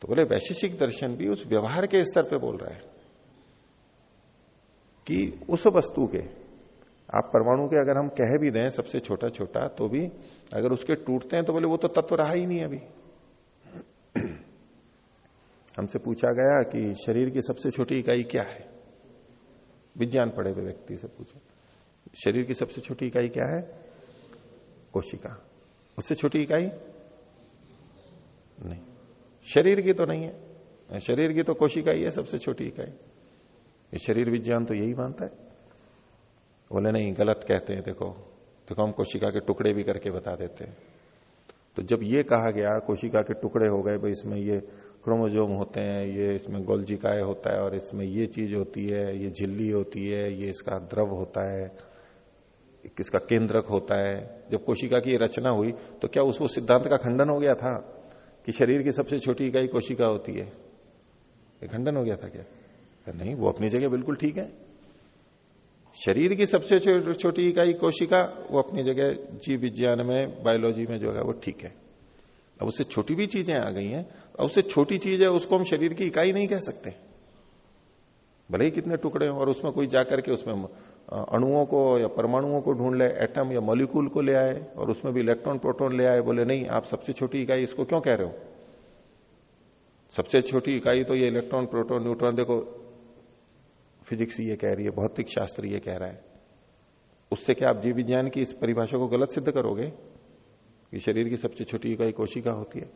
तो बोले, वैशेषिक दर्शन भी उस व्यवहार के स्तर पे बोल रहा है कि उस वस्तु के, आप परमाणु के अगर हम कह भी दें सबसे छोटा छोटा तो भी अगर उसके टूटते हैं तो बोले, वो तो तत्व रहा ही नहीं अभी। [clears throat] हमसे पूछा गया कि शरीर की सबसे छोटी इकाई क्या है? विज्ञान पढ़े हुए व्यक्ति से पूछा। शरीर की सबसे छोटी इकाई क्या है? कोशिका। उससे छोटी इकाई? नहीं। शरीर की तो नहीं है। शरीर की तो कोशिका ही है, सबसे छोटी इकाई। ये शरीर विज्ञान तो यही मानता है। बोले, नहीं, गलत कहते हैं, देखो। देखो, हम कोशिका के टुकड़े भी करके बता देते हैं। तो जब ये कहा गया, कोशिका के टुकड़े हो गए, भाई, इसमें ये क्रोमोजोम होते हैं, ये इसमें गोल्जिकाय होता है, और इसमें ये चीज़ होती है, ये झिल्ली होती है, ये इसका द्रव होता है किसका केंद्रक होता है, जब कोशिका की रचना हुई तो क्या उस वो सिद्धांत का खंडन हो गया था कि शरीर की सबसे छोटी इकाई कोशिका होती है? ये खंडन हो गया था क्या? नहीं, वो अपनी जगह बिल्कुल ठीक है। शरीर की सबसे छोटी इकाई कोशिका, वो अपनी जगह जीव विज्ञान में, बायोलॉजी में जो है, वो ठीक है। अब उससे छोटी भी चीज़ें आ गई हैं अब उससे छोटी चीज़ है, उसको हम शरीर की इकाई नहीं कह सकते। भले ही कितने टुकड़े और उसमें कोई जाकर के उसमें अणुओं को या परमाणुओं को ढूंढ ले एटम या मॉलिक्यूल को ले आए और उसमें भी इलेक्ट्रॉन प्रोटॉन ले आए, बोले, नहीं, आप सबसे छोटी इकाई इसको क्यों कह रहे हो? सबसे छोटी इकाई तो ये इलेक्ट्रॉन प्रोटॉन न्यूट्रॉन देखो फिजिक्स ये कह रही है, भौतिक शास्त्र ये कह रहा है। उससे क्या आप जीव विज्ञान की इस परिभाषा को गलत सिद्ध करोगे? कि शरीर की सबसे छोटी इकाई कोशिका होती है।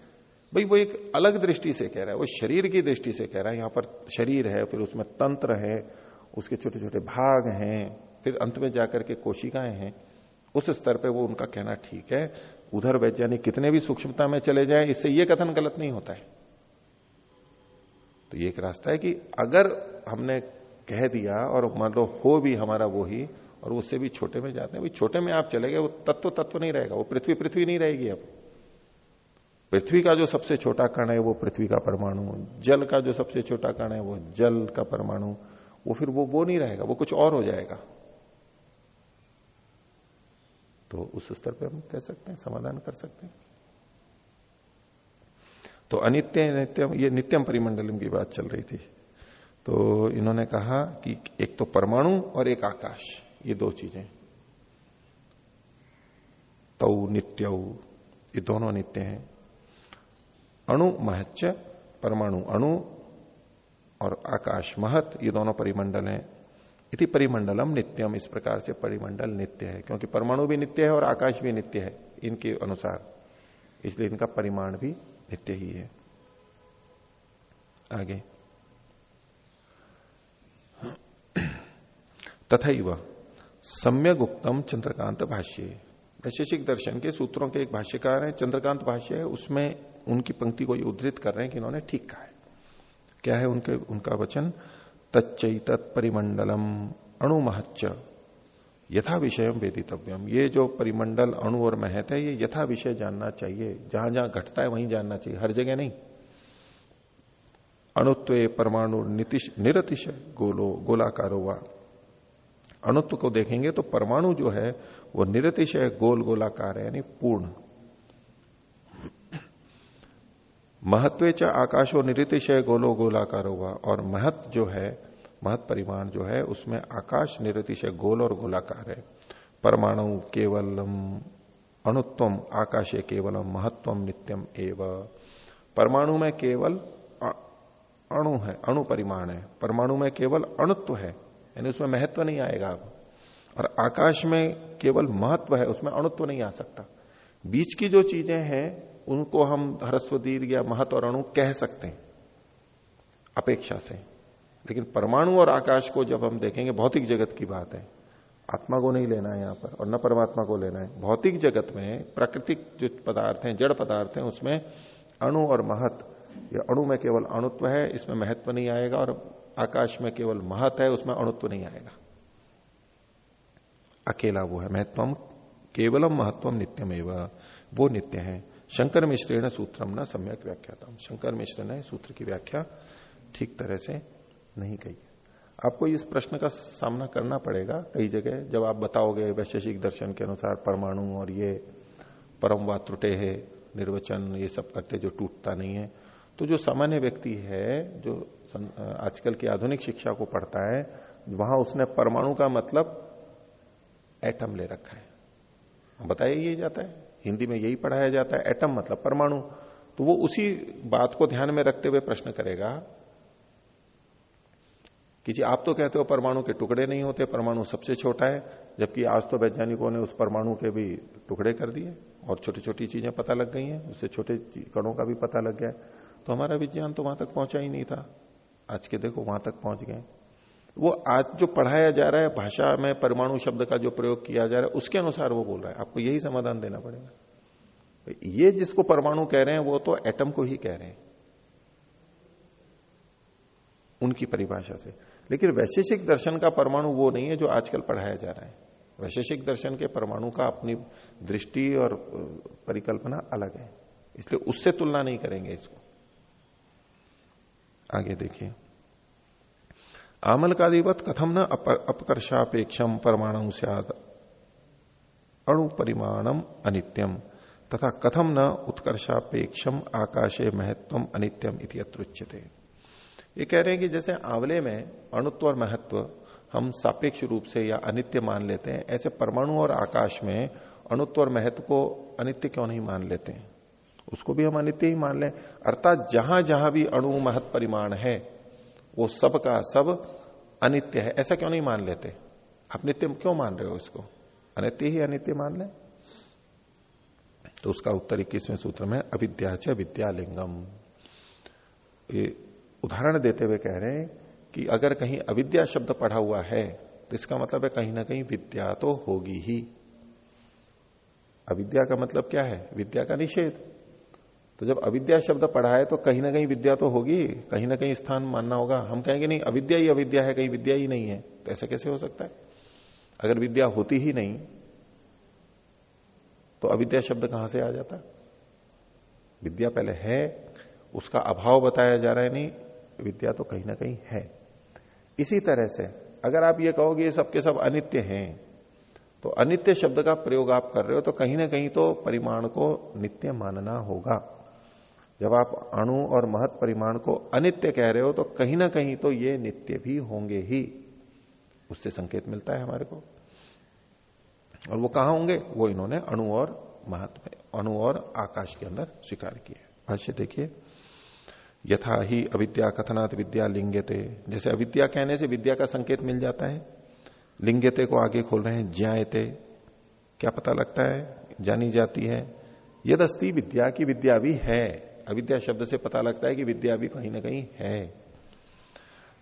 भाई, वो एक अलग दृष्टि से कह रहा है, वो शरीर की दृष्टि से कह रहा है। यहाँ पर शरीर है, फिर उसमें तंत्र है, उसके छोटे छोटे भाग हैं। फिर अंत में जाकर के कोशिकाएँ हैं, उस स्तर पे वो उनका कहना ठीक है, उधर वैज्ञानिक कितने भी सूक्ष्मता में चले जाए, इससे ये कथन गलत नहीं होता है। तो ये एक रास्ता है कि अगर हमने कह दिया और मान लो हो भी हमारा वो ही, और उससे भी छोटे में जाते हैं, भाई छोटे में आप चले गए, वो तत्व तत्व नहीं रहेगा, वो पृथ्वी पृथ्वी नहीं रहेगी अब। पृथ्वी का जो सबसे छोटा कण है वो पृथ्वी का परमाणु, जल का जो सबसे छोटा कण है वो जल का परमाणु, वो फिर वो वो नहीं रहेगा, वो कुछ और हो जाएगा। तो उस स्तर पे हम कह सकते हैं, समाधान कर सकते हैं। तो अनित्य नित्यम, ये नित्यम परिमंडलम की बात चल रही थी। तो इन्होंने कहा कि एक तो परमाणु और एक आकाश, ये दो चीज़ें। तौ नित्य, ये दोनों नित्य हैं। अणु महच्च, परमाणु अणु और आकाश महत, ये दोनों परिमंडल हैं। इति परिमंडलम नित्यम। इस प्रकार से परिमंडल नित्य है, क्योंकि परमाणु भी नित्य है और आकाश भी नित्य है, इनके अनुसार। इसलिए इनका परिमाण भी नित्य ही है। आगे। तथा सम्यक उक्तम चंद्रकांत भाष्य। वैशेषिक दर्शन के सूत्रों के एक भाष्यकार हैं, चंद्रकांत भाष्य है, उसमें उनकी पंक्ति को ये उद्धृत कर रहे हैं कि इन्होंने ठीक कहा है। क्या है उनके, उनका वचन? तच्चत परिमंडलम अणु महच्च। यथा विषय वेदितव्यम। ये जो परिमंडल, अणु और महत है, ये यथा विषय जानना चाहिए। जहाँ जहाँ घटता है, वहीं जानना चाहिए। हर जगह नहीं। अणुत्व परमाणु नितिश, निरतिश, गोलो, गोलाकारो व। अणुत्व को देखेंगे तो परमाणु जो है, वो निरतिशय गोल, गोलाकार है, यानी पूर्ण। महत्व च आकाशो निरतिशय गोलो, गोलाकार हुआ और महत जो है महत परिमाण जो है, उसमें आकाश निरतिशय गोल और गोलाकार है। परमाणु केवलम, अणुत्वम, आकाशे केवलम, महत्वम, नित्यम एव। परमाणु में केवल अणु है, अणु परिमाण है। परमाणु में केवल अणुत्व है, यानी उसमें महत्व नहीं आएगा। अब और आकाश में केवल महत्व है, उसमें अणुत्व नहीं आ सकता। बीच की जो चीज़ें हैं, उनको हम ह्रस्वदीर या महत्व और अणु कह सकते हैं, अपेक्षा से। लेकिन परमाणु और आकाश को जब हम देखेंगे, भौतिक जगत की बात है। आत्मा को नहीं लेना है यहाँ पर, और न परमात्मा को लेना है। भौतिक जगत में प्राकृतिक जो पदार्थ हैं, जड़ पदार्थ हैं, उसमें अणु और महत, या अणु में केवल अणुत्व है, इसमें महत्व नहीं आएगा, और आकाश में केवल महत है, उसमें अणुत्व नहीं आएगा। अकेला वो है, महत्वम, केवलम महत्वम नित्यम एवं, वो नित्य है। शंकर मिश्र ने सूत्रम न सम्यक व्याख्या शंकर मिश्र ने सूत्र की व्याख्या ठीक तरह से नहीं कही। आपको इस प्रश्न का सामना करना पड़ेगा कई जगह। जब आप बताओगे वैशेषिक दर्शन के अनुसार परमाणु और ये परम व त्रुटे है, निर्वचन, ये सब करते जो टूटता नहीं है तो जो सामान्य व्यक्ति है, जो आजकल की आधुनिक शिक्षा को पढ़ता है, वहाँ उसने परमाणु का मतलब एटम ले रखा है। बताया ये जाता है। हिंदी में यही पढ़ाया जाता है, एटम मतलब परमाणु। तो वो उसी बात को ध्यान में रखते हुए प्रश्न करेगा कि जी आप तो कहते हो परमाणु के टुकड़े नहीं होते, परमाणु सबसे छोटा है, जबकि आज तो वैज्ञानिकों ने उस परमाणु के भी टुकड़े कर दिए, और छोटी छोटी चीज़ें पता लग गई हैं, उससे छोटे कणों का भी पता लग गया तो हमारा विज्ञान तो वहाँ तक पहुँचा ही नहीं था। आज के देखो, वहाँ तक पहुँच गए। वो आज जो पढ़ाया जा रहा है, भाषा में परमाणु शब्द का जो प्रयोग किया जा रहा है, उसके अनुसार वो बोल रहा है। आपको यही समाधान देना पड़ेगा। ये जिसको परमाणु कह रहे हैं, वो तो एटम को ही कह रहे हैं। उनकी परिभाषा से। लेकिन वैशेषिक दर्शन का परमाणु वो नहीं है जो आजकल पढ़ाया जा रहा है। वैशेषिक दर्शन के परमाणु का अपनी दृष्टि और परिकल्पना अलग है। इसलिए उससे तुलना नहीं करेंगे इसको। आगे देखिए। आमल का दिवत कथम न अपकर्षापेक्षम परमाणु सियाद अणु परिमाणम अनित्यम तथा कथम न उत्कर्षापेक्षम आकाशे महत्वम अनित्यम इति अत्रुच्यते ये कह रहे हैं कि जैसे आंवले में अणुत्व और महत्व हम सापेक्ष रूप से या अनित्य मान लेते हैं, ऐसे परमाणु और आकाश में अणुत्व और महत्व को अनित्य क्यों नहीं मान लेते हैं? उसको भी हम अनित्य ही मान लें। अर्थात जहाँ जहाँ भी अणु महत्व परिमाण है, वो सब का सब अनित्य है। ऐसा क्यों नहीं मान लेते? आप नित्य क्यों मान रहे हो इसको? अनित्य ही अनित्य मान लें? तो उसका उत्तर इक्कीसवें सूत्र में अविद्या विद्यालिंगम। ये उदाहरण देते हुए कह रहे हैं कि अगर कहीं अविद्या शब्द पढ़ा हुआ है तो इसका मतलब है कहीं ना कहीं विद्या तो होगी ही। अविद्या का मतलब क्या है? विद्या का निषेध। तो जब अविद्या शब्द पढ़ा है तो कहीं ना कहीं विद्या तो होगी, कहीं ना कहीं स्थान मानना होगा। हम कहेंगे, नहीं, अविद्या ही अविद्या है, कहीं विद्या ही नहीं है। तो ऐसा कैसे हो सकता है? अगर विद्या होती ही नहीं तो अविद्या शब्द कहाँ से आ जाता? विद्या पहले है, उसका अभाव बताया जा रहा है, नहीं विद्या तो कहीं ना कहीं है। इसी तरह से अगर आप ये कहोगे ये सबके सब अनित्य हैं तो अनित्य शब्द का प्रयोग आप कर रहे हो तो कहीं ना कहीं तो परिमाण को नित्य मानना होगा। जब आप अणु और महत परिमाण को अनित्य कह रहे हो तो कहीं ना कहीं तो ये नित्य भी होंगे ही। उससे संकेत मिलता है हमारे को। और वो कहा होंगे? वो इन्होंने अणु और महत्व अणु और आकाश के अंदर स्वीकार किया भाष्य देखिए। यथा ही अविद्या कथनात् विद्या लिंगते। जैसे अविद्या कहने से विद्या का संकेत मिल जाता है। लिंगते को आगे खोल रहे हैं ज्यायते क्या पता लगता है? जानी जाती है। यद यदस्ती विद्या की विद्या भी है। अविद्या शब्द से पता लगता है कि विद्या भी कहीं ना कहीं है।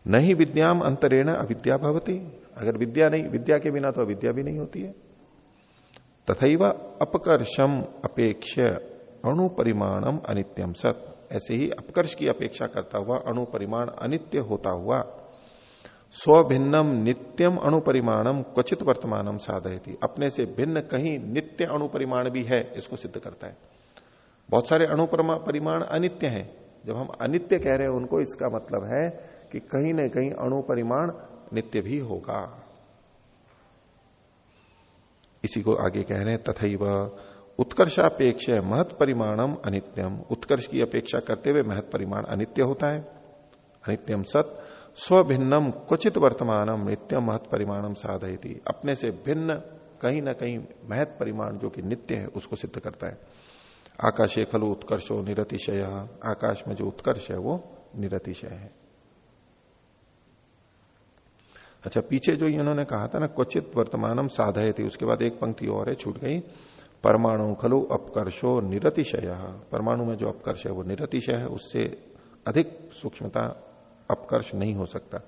नहीं विद्याम अंतरेण अविद्या भवती। अगर विद्या नहीं, विद्या के बिना तो अविद्या भी नहीं होती है। तथा अपकर्षम अपेक्ष अणु परिमाणम अनित्यम सत। ऐसे ही अपकर्ष की अपेक्षा करता हुआ अणु परिमाण अनित्य होता हुआ, स्वभिन्नम नित्यम अणु परिमाणम क्वचित वर्तमानम साधयती। अपने से भिन्न कहीं नित्य अणु परिमाण भी है, इसको सिद्ध करता है। बहुत सारे परिमाण अनित्य हैं। जब हम अनित्य कह रहे हैं, उनको इसका मतलब है कि कहीं ना कहीं अणु परिमाण नित्य भी होगा। इसी को आगे कह रहे हैं तथा उत्कर्षापेक्ष महत परिमाणम अनित्यम। उत्कर्ष की अपेक्षा करते हुए महत परिमाण अनित्य होता है। अनित्यम सत, स्वभिन्नम क्वचित वर्तमानम नित्यम महत परिमाणम साधयती। अपने से भिन्न कहीं ना कहीं महत परिमाण जो कि नित्य है, उसको सिद्ध करता है। आकाशे खलु उत्कर्षो निरतिशय। आकाश में जो उत्कर्ष है, वो निरतिशय है। अच्छा पीछे जो इन्होंने कहा था ना, क्वचित वर्तमानम साधय थी उसके बाद एक पंक्ति और है, छूट गई। परमाणु खलु अपकर्षो निरतिशय। परमाणु में जो अपकर्ष है, वो निरतिशय है, उससे अधिक सूक्ष्मता अपकर्ष नहीं हो सकता।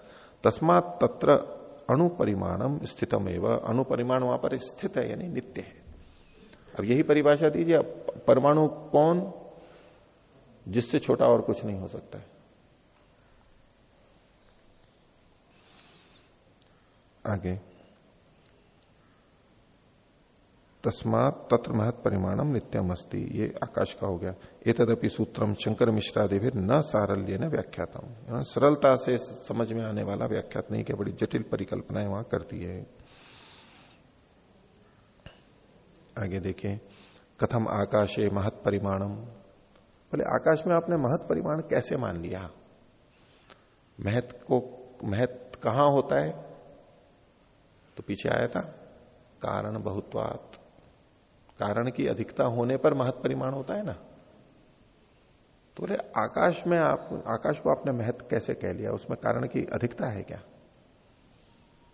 तस्मात तत्र अणु परिमाणम स्थितम एवं अणु परिमाण वहाँ पर स्थित है, यानी नित्य है। अब यही परिभाषा दीजिए परमाणु कौन जिससे छोटा और कुछ नहीं हो सकता है? आगे। तस्मात तत्र महत परिमाणम नित्यम अस्ति। ये आकाश का हो गया। ये तदपि सूत्रम शंकर मिश्रादि भी न सारल्य ने व्याख्याता सरलता से समझ में आने वाला व्याख्यात नहीं कि बड़ी जटिल परिकल्पनाएँ वहाँ करती है। आगे देखें, कथम आकाशे महत परिमाणम बोले, आकाश में आपने महत परिमाण कैसे मान लिया? महत को, महत कहाँ होता है? तो पीछे आया था, कारण बहुत्वात। कारण की अधिकता होने पर महत परिमाण होता है ना? तो बोले, आकाश में आप, आकाश को आपने महत्व कैसे कह लिया? उसमें कारण की अधिकता है क्या?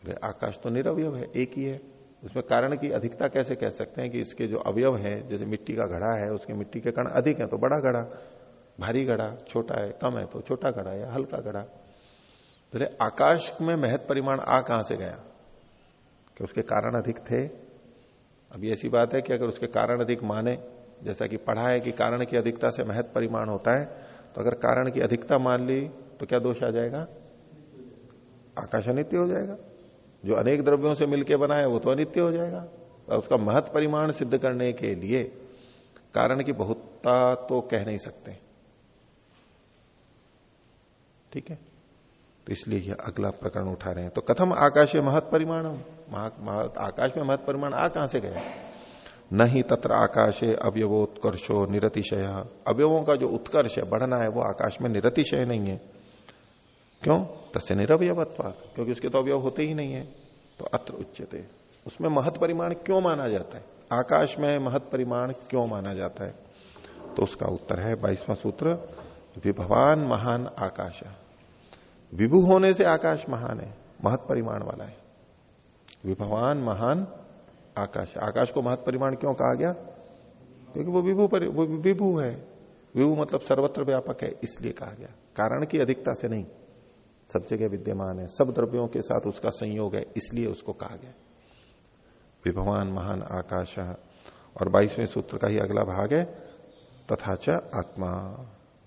बोले, आकाश तो निरवय है, एक ही है। उसमें कारण की अधिकता कैसे कह सकते हैं कि इसके जो अवयव है, जैसे मिट्टी का घड़ा है, उसके मिट्टी के कण अधिक है तो बड़ा घड़ा, भारी घड़ा, छोटा है, कम है तो छोटा घड़ा या हल्का घड़ा। तो आकाश में महत परिमाण आ कहाँ से गया? कि उसके कारण अधिक थे अभी ऐसी बात है कि अगर उसके कारण अधिक माने, जैसा कि पढ़ा है कि कारण की अधिकता से महत परिमाण होता है तो अगर कारण की अधिकता मान ली तो क्या दोष आ जाएगा? आकाश अनित्य हो जाएगा। जो अनेक द्रव्यों से मिलकर बना है, वो तो अनित्य हो जाएगा। और उसका महत परिमाण सिद्ध करने के लिए कारण की बहुतता तो कह नहीं सकते। ठीक है? तो इसलिए यह अगला प्रकरण उठा रहे हैं। तो कथम आकाश महत परिमाण आकाश में महत परिमाण आ कहाँ से गया नहीं तत्र आकाशे अवयवोत्कर्षो निरतिशय। अवयवों का जो उत्कर्ष है बढ़ना है, वो आकाश में निरतिशय नहीं है। क्यों? तस्य निरवयवत्वाद क्योंकि उसके तो अवयव होते ही नहीं है। तो अत्र उच्चते उसमें महत परिमाण क्यों माना जाता है? आकाश में महत परिमाण क्यों माना जाता है? तो उसका उत्तर है बाईसवां सूत्र, विभवान महान आकाश। विभु होने से आकाश महान है, महत परिमाण वाला है। विभवान महान आकाश आकाश को महत परिमाण क्यों कहा गया? क्योंकि वो विभू पर, वो विभू है। विभू मतलब सर्वत्र व्यापक है, इसलिए कहा गया। कारण की अधिकता से नहीं। सब जगह विद्यमान है, सब द्रव्यों के साथ उसका संयोग है, इसलिए उसको कहा गया। विभवान महान आकाश और बाईसवें सूत्र का ही अगला भाग है, तथा च आत्मा।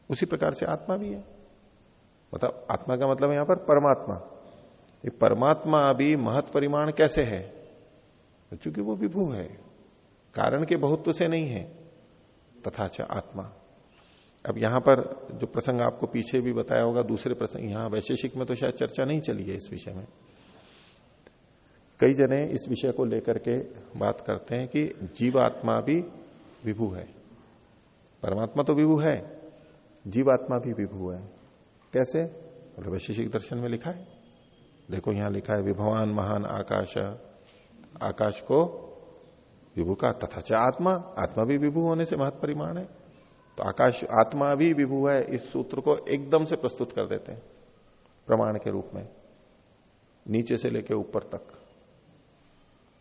उसी प्रकार से आत्मा भी है। मतलब आत्मा का मतलब यहाँ पर परमात्मा। ये परमात्मा अभी महत परिमाण कैसे है? क्योंकि वो विभू है, कारण के बहुत्व से नहीं है, तथा आत्मा। अब यहाँ पर जो प्रसंग आपको पीछे भी बताया होगा, दूसरे प्रसंग, यहाँ वैशेषिक में तो शायद चर्चा नहीं चली है इस विषय में। कई जने इस विषय को लेकर के बात करते हैं कि जीवात्मा भी विभू है। परमात्मा तो विभू है, जीवात्मा भी विभू है। कैसे? बोले वैशेषिक दर्शन में लिखा है। देखो, यहाँ लिखा है, विभवान महान आकाश आकाश को विभू का तथा च आत्मा। आत्मा भी विभू होने से महत्व परिमाण है। तो आकाश, आत्मा भी विभू है, इस सूत्र को एकदम से प्रस्तुत कर देते हैं, प्रमाण के रूप में। नीचे से लेकर ऊपर तक,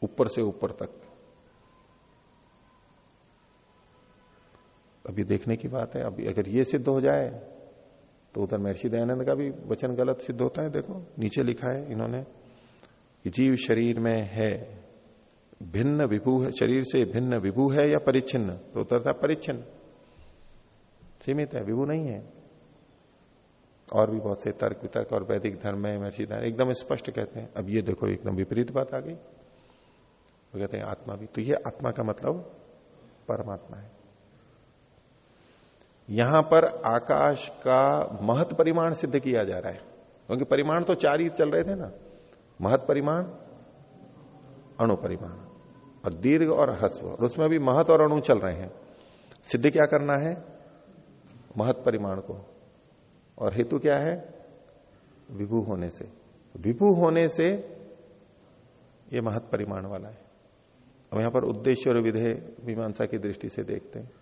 ऊपर से ऊपर तक। अभी देखने की बात है, अभी अगर ये सिद्ध हो जाए तो उधर महर्षि दयानंद का भी वचन गलत सिद्ध होता है, देखो, नीचे लिखा है इन्होंने कि जीव शरीर में है, भिन्न विभू है, शरीर से भिन्न विभू है या परिच्छिन्न? तो उत्तर था परिच्छिन्न। सीमित है, विभू नहीं है। और भी बहुत से तर्क वितर्क और वैदिक धर्म में महर्षि दयानंद एकदम स्पष्ट कहते हैं। अब ये देखो, एकदम विपरीत बात आ गई। वो कहते हैं, आत्मा भी। तो ये आत्मा का मतलब परमात्मा है। यहाँ पर आकाश का महत परिमाण सिद्ध किया जा रहा है। क्योंकि परिमाण तो चार ही चल रहे थे ना। महत परिमाण, अणु परिमाण, और दीर्घ और हस्व और उसमें भी महत और अणु चल रहे हैं। सिद्ध क्या करना है? महत परिमाण को। और हेतु क्या है? विभू होने से। विभू होने से यह महत परिमाण वाला है। अब यहाँ पर उद्देश्य और विधेय मीमांसा की दृष्टि से देखते हैं।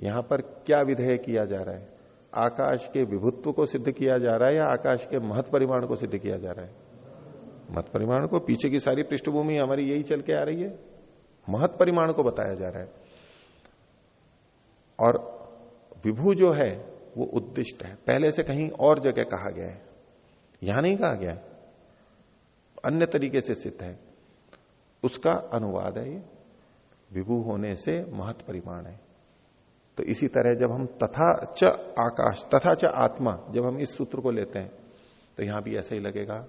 यहाँ पर क्या विधेय किया जा रहा है? आकाश के विभुत्व को सिद्ध किया जा रहा है या आकाश के महत परिमाण को सिद्ध किया जा रहा है? महत परिमाण को पीछे की सारी पृष्ठभूमि हमारी यही चल के आ रही है। महत परिमाण को बताया जा रहा है। और विभू जो है, वो उद्दिष्ट है। पहले से कहीं और जगह कहा गया है। यहाँ नहीं कहा गया। अन्य तरीके से सिद्ध है। उसका अनुवाद है ये। विभू होने से महत परिमाण है। तो इसी तरह जब हम तथा च आकाश, तथा च आत्मा, जब हम इस सूत्र को लेते हैं तो यहाँ भी ऐसा ही लगेगा।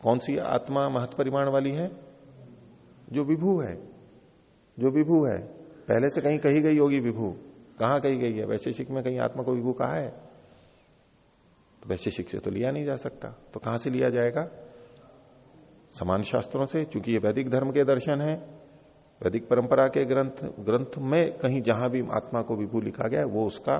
कौन सी आत्मा महत परिमाण वाली है? जो विभू है। जो विभू है। पहले से कहीं कही गई होगी विभू। कहाँ कही गई है? वैशेषिक में कहीं आत्मा को विभू कहा है? तो वैशेषिक से तो लिया नहीं जा सकता। तो कहाँ से लिया जाएगा? समान शास्त्रों से, चूँकि ये वैदिक धर्म के दर्शन है। वैदिक परंपरा के ग्रंथ ग्रंथ में कहीं जहाँ भी आत्मा को विभू लिखा गया वो उसका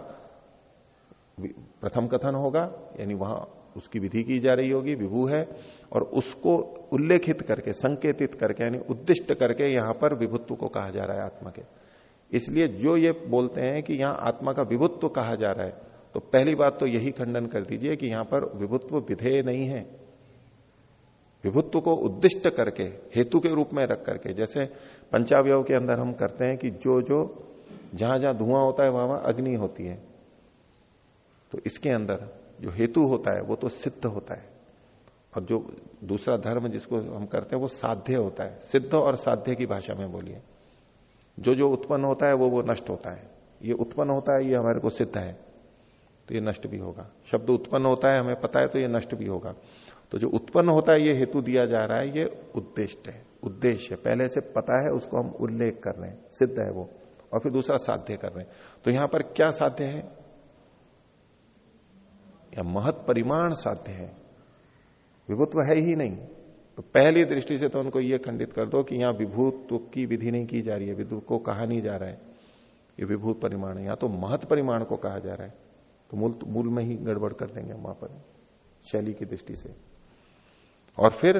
प्रथम कथन होगा, यानी वहाँ उसकी विधि की जा रही होगी, विभू है, और उसको उल्लेखित करके, संकेतित करके, यानी उद्दिष्ट करके यहाँ पर विभुत्व को कहा जा रहा है आत्मा के। इसलिए जो ये बोलते हैं कि यहाँ आत्मा का विभुत्व कहा जा रहा है तो पहली बात तो यही खंडन कर दीजिए कि यहाँ पर विभुत्व विधेय नहीं है। विभुत्व को उद्दिष्ट करके, हेतु के रूप में रख करके, जैसे पंचावय के अंदर हम करते हैं कि जो जो, जहाँ जहाँ धुआँ होता है, वहाँ वहाँ अग्नि होती है। तो इसके अंदर जो हेतु होता है, वो तो सिद्ध होता है। और जो दूसरा धर्म जिसको हम करते हैं, वो साध्य होता है। सिद्ध और साध्य की भाषा में बोलिए। जो जो उत्पन्न होता है, वो वो नष्ट होता है। ये उत्पन्न होता है, ये हमारे को सिद्ध है तो ये नष्ट भी होगा। शब्द उत्पन्न होता है, हमें पता है तो ये नष्ट भी होगा। तो जो उत्पन्न होता है, ये हेतु दिया जा रहा है, ये उद्देश्य है। उद्देश्य, पहले से पता है, उसको हम उल्लेख कर रहे हैं, सिद्ध है वो, और फिर दूसरा साध्य कर रहे हैं। तो यहाँ पर क्या साध्य है? या महत परिमाण साध्य है? विभुत्व है ही नहीं। तो पहली दृष्टि से तो उनको यह खंडित कर दो कि यहाँ विभूत्व की विधि नहीं की जा रही है विद्युत को कहा नहीं जा रहा है। ये विभूत परिमाण है यहाँ तो महत परिमाण को कहा जा रहा है। तो मूल मूल में ही गड़बड़ कर देंगे वहाँ पर, शैली की दृष्टि से। और फिर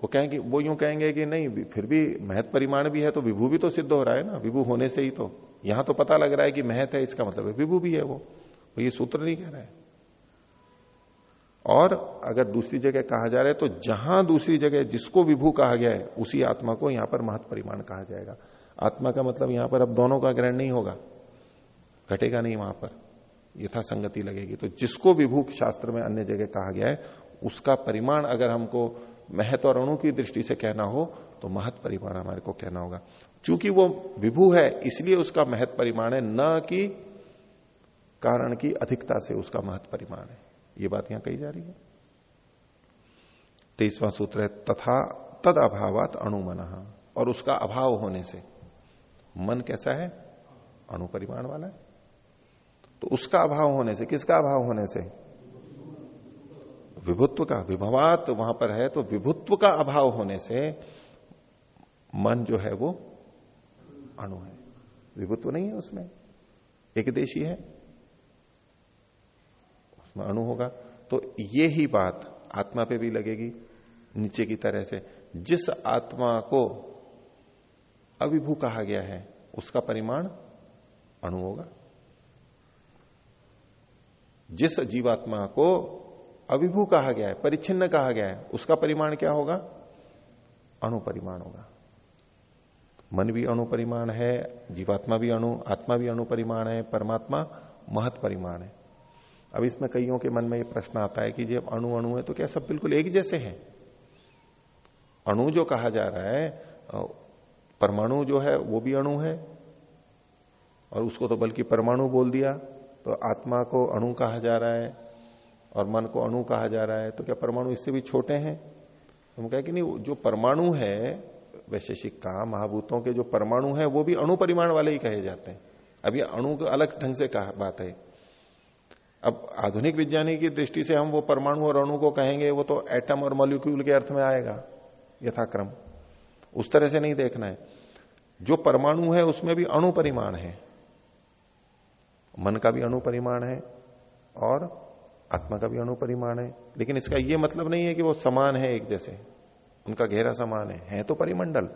वो कहेंगे वो यूँ कहेंगे कि नहीं फिर भी महत परिमाण भी है तो विभू भी तो सिद्ध हो रहा है ना विभू होने से ही तो। यहाँ तो पता लग रहा है कि महत है इसका मतलब है विभू भी है वो, वो ये सूत्र नहीं कह रहा है। और अगर दूसरी जगह कहा जा रहा है तो जहाँ दूसरी जगह जिसको विभू कहा गया है उसी आत्मा को यहाँ पर महत परिमाण कहा जाएगा। आत्मा का मतलब यहाँ पर अब दोनों का ग्रहण नहीं होगा। घटेगा नहीं वहाँ पर। यथा संगति लगेगी। तो जिसको विभू शास्त्र में अन्य जगह कहा गया है उसका परिमाण अगर हमको महत्व और अणु की दृष्टि से कहना हो तो महत परिमाण हमारे को कहना होगा। चूँकि वो विभू है, इसलिए उसका महत परिमाण है, न कि कारण की अधिकता से उसका महत परिमाण है। ये बात यहाँ कही जा रही है। तेईसवां सूत्र है, तथा तद अभावात अणुमन। और उसका अभाव होने से, मन कैसा है? अणु परिमाण वाला है। तो उसका अभाव होने से, किसका अभाव होने से? विभुत्व का, विभवात वहाँ पर है तो विभुत्व का अभाव होने से मन जो है वो अणु है। विभुत्व नहीं है उसमें, एक देशी है। उसमें अणु होगा। तो ये ही बात आत्मा पे भी लगेगी, नीचे की तरह से। जिस आत्मा को अविभू कहा गया है, उसका परिमाण अणु होगा। जिस जीवात्मा को अविभू कहा गया है, परिच्छिन्न कहा गया है। उसका परिमाण क्या होगा? अणु परिमाण होगा। मन भी अणु परिमाण है, जीवात्मा भी अणु, आत्मा भी अणु परिमाण है, परमात्मा महत परिमाण है। अब इसमें कईयों के मन में ये प्रश्न आता है कि जब अणु अणु है तो क्या सब बिल्कुल एक जैसे हैं? अणु जो कहा जा रहा है परमाणु जो है, वो भी अणु है। और उसको तो बल्कि परमाणु बोल दिया तो आत्मा को अणु कहा जा रहा है। और मन को अणु कहा जा रहा है तो क्या परमाणु इससे भी छोटे हैं? हम कहे कि नहीं जो परमाणु है, वैशेषिक का महाभूतों के जो परमाणु है, वो भी अणु परिमाण वाले ही कहे जाते हैं। अभी अणु को अलग ढंग से कहा, बात है। अब आधुनिक विज्ञानी की दृष्टि से हम वो परमाणु और अणु को कहेंगे, वो तो एटम और मॉलिक्यूल के अर्थ में आएगा, यथाक्रम। उस तरह से नहीं देखना है। जो परमाणु है, उसमें भी अणु परिमाण है। मन का भी अणु परिमाण है, और आत्मा का भी अणु परिमाण है। लेकिन इसका यह मतलब नहीं है कि वो समान है एक जैसे। उनका घेरा समान है। है तो परिमंडल।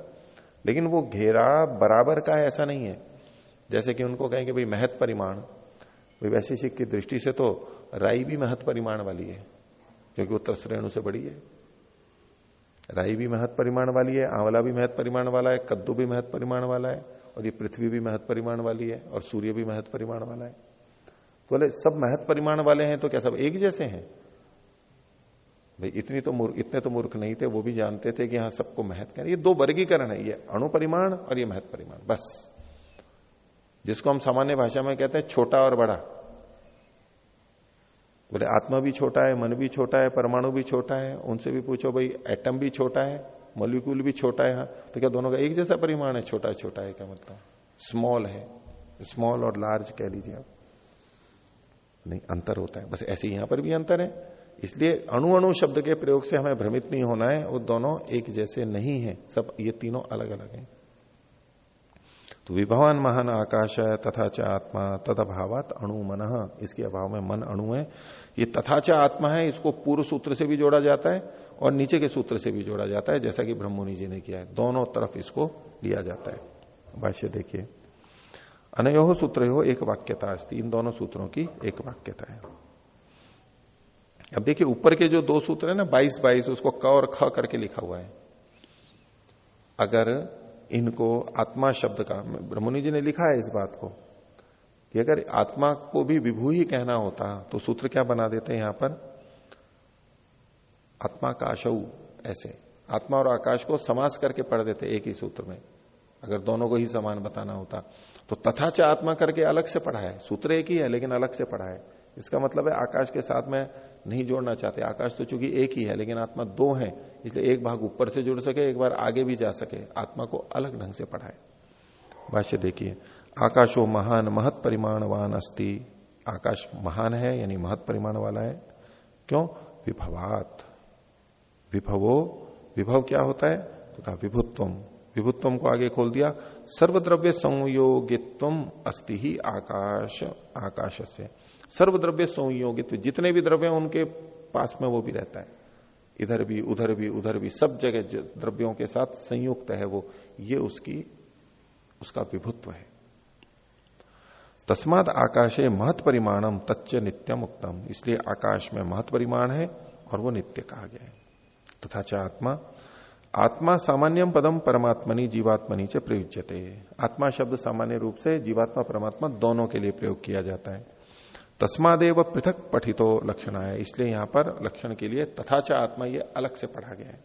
लेकिन वो घेरा बराबर का है, ऐसा नहीं है। जैसे कि उनको कहें कि भाई महत परिमाण। भाई वैशिषिक की दृष्टि से तो राई भी महत परिमाण वाली है, क्योंकि उत्तर श्रेणु से बड़ी है। राई भी महत परिमाण वाली है, आंवला भी महत परिमाण वाला है, कद्दू भी महत परिमाण वाला है, और ये पृथ्वी भी महत परिमाण वाली है, और सूर्य भी महत परिमाण वाला है। बोले, सब महत परिमाण वाले हैं तो क्या सब एक जैसे हैं? भाई, इतनी तो मूर्ख, इतने तो मूर्ख नहीं थे, वो भी जानते थे कि हाँ सबको महत कह ये दो वर्गीकरण है, ये अणु परिमाण और ये महत परिमाण, बस। जिसको हम सामान्य भाषा में कहते हैं, छोटा और बड़ा। बोले, आत्मा भी छोटा है, मन भी छोटा है, परमाणु भी छोटा है, उनसे भी पूछो, भाई एटम भी छोटा है मोलिक्यूल भी छोटा है हाँ तो क्या दोनों का एक जैसा परिमाण है? छोटा छोटा है, क्या मतलब? स्मॉल है स्मॉल और लार्ज कह लीजिए आप। नहीं, अंतर होता है। बस ऐसे यहाँ पर भी अंतर है। इसलिए अणु अणु शब्द के प्रयोग से हमें भ्रमित नहीं होना है। वो दोनों एक जैसे नहीं है। सब, ये तीनों अलग अलग हैं। तो विभवान महान आकाश है तथा च आत्मा तद अभावत अणु मन। इसके अभाव में मन अणु है। ये तथा च आत्मा है, इसको पूर्व सूत्र से भी जोड़ा जाता है और नीचे के सूत्र से भी जोड़ा जाता है, जैसा कि ब्रह्ममुनि जी ने किया है। दोनों तरफ़ इसको लिया जाता है। भाष्य देखिए। अनयो सूत्र हो एक वाक्यता इन दोनों सूत्रों की एक वाक्यता है। अब देखिए, ऊपर के जो दो सूत्र है ना, बाईस बाईस, उसको क और ख करके लिखा हुआ है। अगर इनको आत्मा शब्द का ब्रह्मणि जी ने लिखा है इस बात को कि अगर आत्मा को भी विभू ही कहना होता तो सूत्र क्या बना देते हैं यहाँ पर? आत्मा काशऊ ऐसे। आत्मा और आकाश को समास करके पढ़ देते एक ही सूत्र में। अगर दोनों को ही समान बताना होता। तो तथा च आत्मा करके अलग से पढ़ा है। सूत्र एक ही है, लेकिन अलग से पढ़ा है। इसका मतलब है आकाश के साथ में नहीं जोड़ना चाहते। आकाश तो चूँकि एक ही है, लेकिन आत्मा दो है, इसलिए एक भाग ऊपर से जुड़ सके, एक बार आगे भी जा सके। आत्मा को अलग ढंग से पढ़ाए भाष्य देखिए, आकाशो महान, महत परिमाणवान अस्ति। आकाश महान है, यानी महत परिमाण वाला है। क्यों? विभवात। विभवो, विभव क्या होता है? तो कहा विभुत्वम विभुत्वम को आगे खोल दिया। सर्वद्रव्य संयोगित्व अस्ति ही आकाश आकाश से सर्वद्रव्य संयोगित्व, जितने भी द्रव्य उनके पास में वो भी रहता है। इधर भी, उधर भी उधर भी, सब जगह द्रव्यों के साथ संयुक्त है वो। ये उसकी, उसका विभुत्व है। तस्माद आकाशे महत परिमाणम तच्च नित्यम उत्तम इसलिए आकाश में महत परिमाण है और वो नित्य कहा गया है। तथा च आत्मा आत्मा सामान्यम पदम परमात्मनि जीवात्मनि च प्रयुज्यते। आत्मा शब्द सामान्य रूप से जीवात्मा परमात्मा दोनों के लिए प्रयोग किया जाता है। तस्मादेव पृथक पठितो लक्षण है इसलिए यहाँ पर लक्षण के लिए तथा च आत्मा ये अलग से पढ़ा गया है।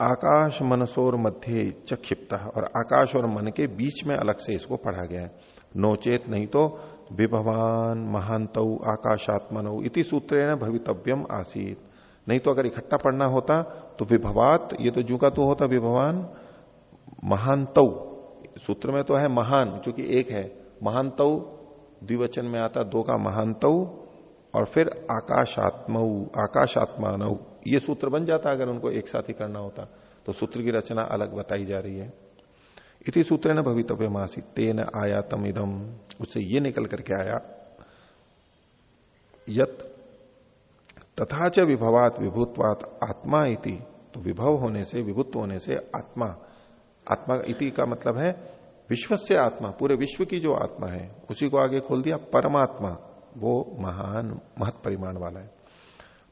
आकाश मनसोर मध्य चक्षिप्त और आकाश और मन के बीच में अलग से इसको पढ़ा गया है। नोचेत नहीं तो विभवान महांत आकाशात्मन इति सूत्र भवितव्यम आसीत। नहीं तो अगर इकट्ठा पढ़ना होता तो विभवात, ये तो जू का तो होता विभवान महांत सूत्र में तो है महान क्योंकि एक है। महांत द्विवचन में आता दो का महांत और फिर आकाशात्म, आकाशात्मान। ये सूत्र बन जाता अगर उनको एक साथ ही करना होता तो सूत्र की रचना अलग बताई जा रही है। इति सूत्र न भवितव्य मासी तेन आयातम इदम उससे ये निकल करके आया, यत तथा च विभवात विभुत्वात आत्मा इति। तो विभव होने से विभुत्व होने से आत्मा। आत्मा इति का मतलब है विश्व से आत्मा, पूरे विश्व की जो आत्मा है, उसी को आगे खोल दिया, परमात्मा। वो महान, महत परिमाण वाला है।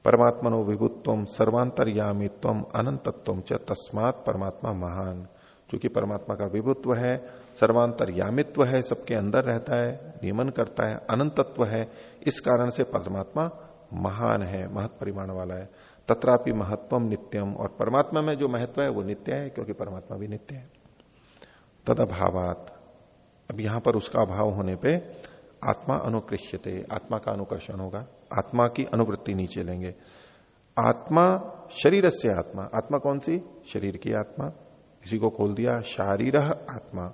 परमात्मनो विभुत्व, सर्वांतरयामित्व, अनंतत्व च तस्मात परमात्मा महान। क्योंकि परमात्मा का विभुत्व है सर्वांतर यामित्व है, सबके अंदर रहता है, नियमन करता है, अनंतत्व है, इस कारण से परमात्मा महान है, महत परिमाण वाला है। तथापि महत्वम नित्यम, और परमात्मा में जो महत्व है वो नित्य है, क्योंकि परमात्मा भी नित्य है। तद अभावात अब यहाँ पर उसका अभाव होने पे आत्मा अनुकृष्यते, आत्मा का अनुकर्षण होगा, आत्मा की अनुवृत्ति नीचे लेंगे। आत्मा शरीर से आत्मा आत्मा कौन सी? शरीर की आत्मा। इसी को खोल दिया, शारीर आत्मा।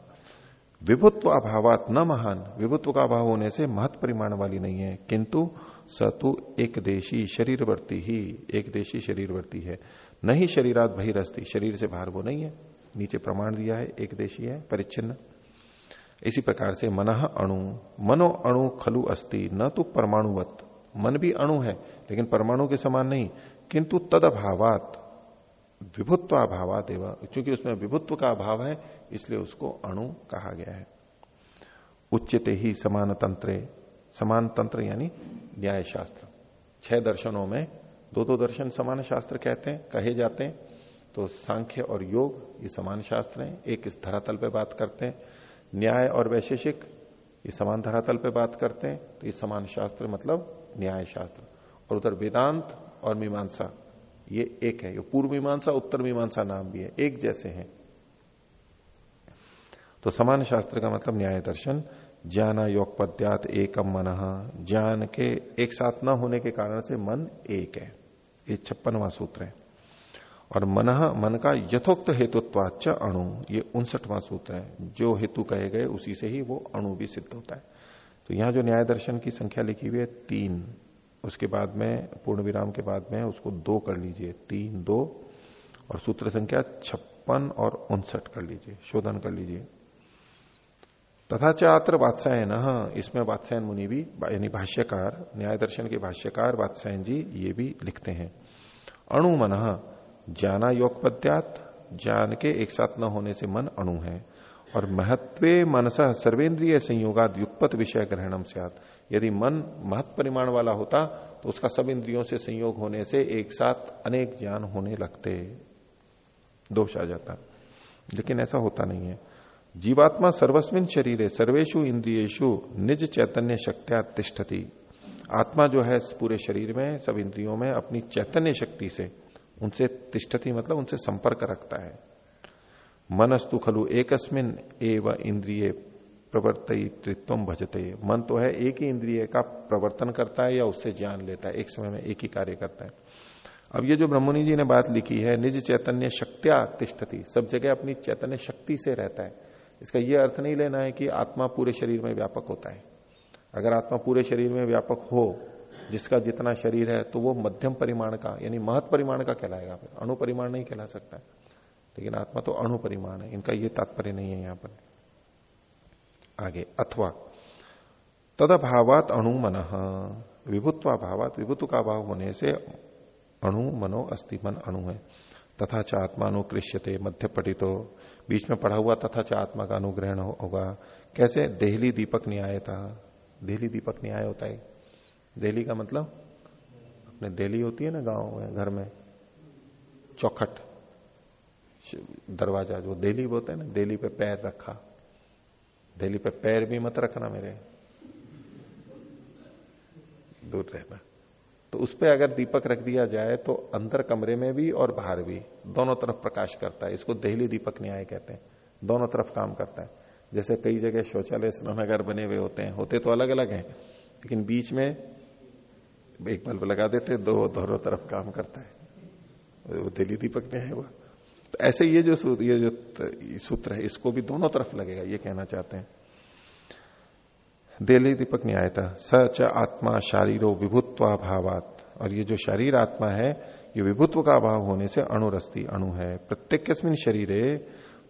विभुत्व अभावात न महान। विभुत्व का अभाव होने से महत परिमाण वाली नहीं है। किंतु सतु एक देशी शरीरवर्ती ही, एक देशी शरीरवर्ती है। नहीं शरीरात बहिरस्ती, शरीर से बाहर वो नहीं है। नीचे प्रमाण दिया है, एक देशी है, परिच्छिन्न। इसी प्रकार से मन अणु। मनो अणु खलु अस्ति, न तो परमाणुवत। मन भी अणु है, लेकिन परमाणु के समान नहीं। किंतु तद अभावात विभुत्व अभावात एवं। क्योंकि उसमें विभुत्व का अभाव है, इसलिए उसको अणु कहा गया है। उच्चते ही समान तंत्र समान तंत्र यानी न्याय शास्त्र छह दर्शनों में दो दो दर्शन समान शास्त्र कहते हैं, कहे जाते हैं। तो सांख्य और योग ये समान शास्त्र हैं, एक इस धरातल पे बात करते हैं। न्याय और वैशेषिक ये समान धरातल पे बात करते हैं तो ये समान शास्त्र मतलब न्याय शास्त्र और उधर वेदांत और मीमांसा ये एक है, ये पूर्व मीमांसा, उत्तर मीमांसा नाम भी है, एक जैसे हैं। तो समान शास्त्र का मतलब न्याय दर्शन ज्ञान योग पद्यात एकम मन ज्ञान के एक साथ न होने के कारण से मन एक है। ये छप्पनवा सूत्र है। और मन मन का यथोक्त हेतुत्वाच अणु, ये उनसठवां सूत्र है। जो हेतु कहे गए, उसी से ही वो अणु भी सिद्ध होता है। तो यहाँ जो न्याय दर्शन की संख्या लिखी हुई है, तीन। उसके बाद में पूर्ण विराम के बाद में उसको दो कर लीजिए। तीन, दो, और सूत्र संख्या छप्पन और उनसठ कर लीजिए, शोधन कर लीजिए। तथा चात्र वात्सायन इसमें वात्सायन मुनि भी, यानी भाष्यकार, न्याय दर्शन के भाष्यकार वात्सायन जी ये भी लिखते हैं। अणु मन, जाना योग पद्यात ज्ञान के एक साथ न होने से मन अणु है, और महत्वे मनस सर्वेंद्रिय संयोगाद युगपत विषय ग्रहणम से यदि मन महत्व परिमाण वाला होता तो उसका सब इंद्रियों से संयोग होने से एक साथ अनेक ज्ञान होने लगते। दोष आ जाता। लेकिन ऐसा होता नहीं है। जीवात्मा सर्वस्विन शरीर सर्वेशु इंद्रियेशु निज चैतन्य शक्त्या तिष्ठती। आत्मा जो है पूरे शरीर में, सब इंद्रियों में अपनी चैतन्य शक्ति से उनसे तिष्ठती मतलब उनसे संपर्क रखता है। मनस्तु खलु एकस्मिन एव इंद्रिय प्रवर्तित्व भजते। मन तो है एक ही इंद्रिय का प्रवर्तन करता है या उससे ज्ञान लेता है, एक समय में एक ही कार्य करता है। अब ये जो ब्रह्मणि जी ने बात लिखी है, निज चैतन्य शक्तिया तिष्ठती, सब जगह अपनी चैतन्य शक्ति से रहता है। इसका यह अर्थ नहीं लेना है कि आत्मा पूरे शरीर में व्यापक होता है। अगर आत्मा पूरे शरीर में व्यापक हो, जिसका जितना शरीर है तो वो मध्यम परिमाण का, यानी महत परिमाण का कहलाएगा। फिर अणु परिमाण नहीं कहला सकता। लेकिन आत्मा तो अणु परिमाण है, इनका ये तात्पर्य नहीं है यहाँ पर। आगे, अथवा तदभावात अणु मन विभुत्वा भावात विभुत्व का भाव होने से अणु मनो अस्थि मन अणु है। तथा च आत्मानुकृष्यते मध्य पठितो बीच में पढ़ा हुआ तथा च आत्मा का अनुग्रहण होगा। कैसे? देहली दीपक न्याय था। देहली दीपक न्याय होता है। देहली का मतलब? अपने देहली होती है ना गाँव में, घर में? चौखट। दरवाज़ा जो देली बोलते हैं ना देली पे पैर रखा। देली पे पैर भी मत रखना मेरे। दूर रहना। तो उस पर अगर दीपक रख दिया जाए तो अंदर कमरे में भी और बाहर भी, दोनों तरफ़ प्रकाश करता है। इसको देहली दीपक न्याय कहते हैं। दोनों तरफ़ काम करता है। जैसे कई जगह शौचालय, स्नानागार बने हुए होते हैं। होते तो अलग अलग हैं, लेकिन बीच में एक बल्ब लगा देते, दो, दोनों तरफ़ काम करता है। वो दिल्ली दीपक न्याय हुआ तो ऐसे ये जो सूत्र, ये जो सूत्र है, इसको भी दोनों तरफ़ लगेगा, ये कहना चाहते हैं। दिल्ली दीपक न्याय था च आत्मा शारीरो विभुत्वा भावात। और ये जो शरीर आत्मा है, ये विभुत्व का अभाव होने से अणुरस्ती, अणु है। प्रत्येक शरीर,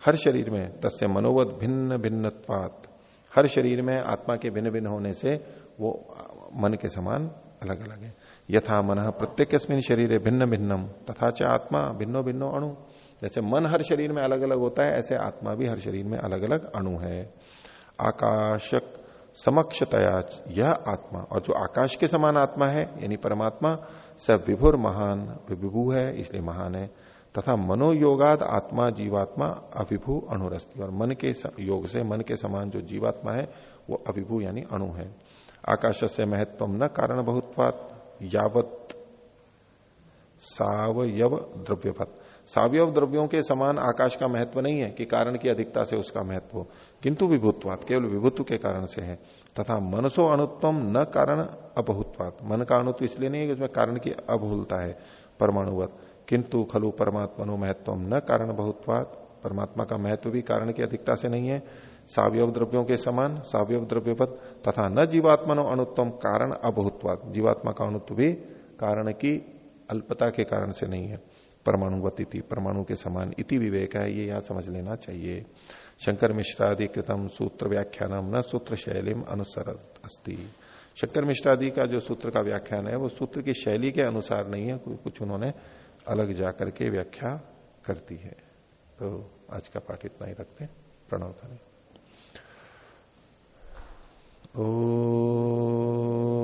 हर शरीर में तस्य मनोवत भिन्न भिन्नत्वात। हर शरीर में आत्मा के भिन्न भिन्न होने से वो मन के समान अलग अलग है। यथा मन प्रत्येक शरीर भिन्न भिन्नम, तथा च आत्मा भिन्नो भिन्नो अणु। जैसे मन हर शरीर में अलग अलग होता है, ऐसे आत्मा भी हर शरीर में अलग अलग अणु है। आकाशक समक्षतया यह आत्मा, और जो आकाश के समान आत्मा है, यानी परमात्मा सब विभुर महान विभु है, इसलिए महान है। तथा मनोयोगाद आत्मा, जीवात्मा अभिभू अणुरस्ती, और मन के योग से मन के समान जो जीवात्मा है, वो अभिभू यानी अणु है। आकाश से महत्व न कारण बहुत्वात यावत सावयव द्रव्यपत सावयव द्रव्यों के समान आकाश का महत्व नहीं है कि कारण की अधिकता से उसका महत्व किंतु विभुत्वात केवल विभुत्व के कारण से है, तथा मनसो अणुत्वम न कारण अबहुत्वात मन का अणुत्व इसलिए नहीं है कि उसमें कारण की अबहुलता है, परमाणुवत। किंतु खलु परमात्मा महत्व न कारण बहुत्वात। परमात्मा का महत्व भी कारण की अधिकता से नहीं है। सावयव द्रव्यों के समान, सावयव द्रव्यपद, तथा न जीवात्मा अणुत्वम कारण अबहुत्वात जीवात्मा का अणुत्व भी कारण की अल्पता के कारण से नहीं है। परमाणुवती परमाणु के समान इति विवेक है, ये यहाँ समझ लेना चाहिए। शंकर मिश्रादि कृतम सूत्र व्याख्यानम न सूत्र शैलीम अनुसर अस्ति। शंकर मिश्रादि का जो सूत्र का व्याख्यान है, वो सूत्र की शैली के अनुसार नहीं है कुछ उन्होंने अलग जाकर के व्याख्या करती है। तो आज का पाठ इतना ही रखते प्रणव धनी ओ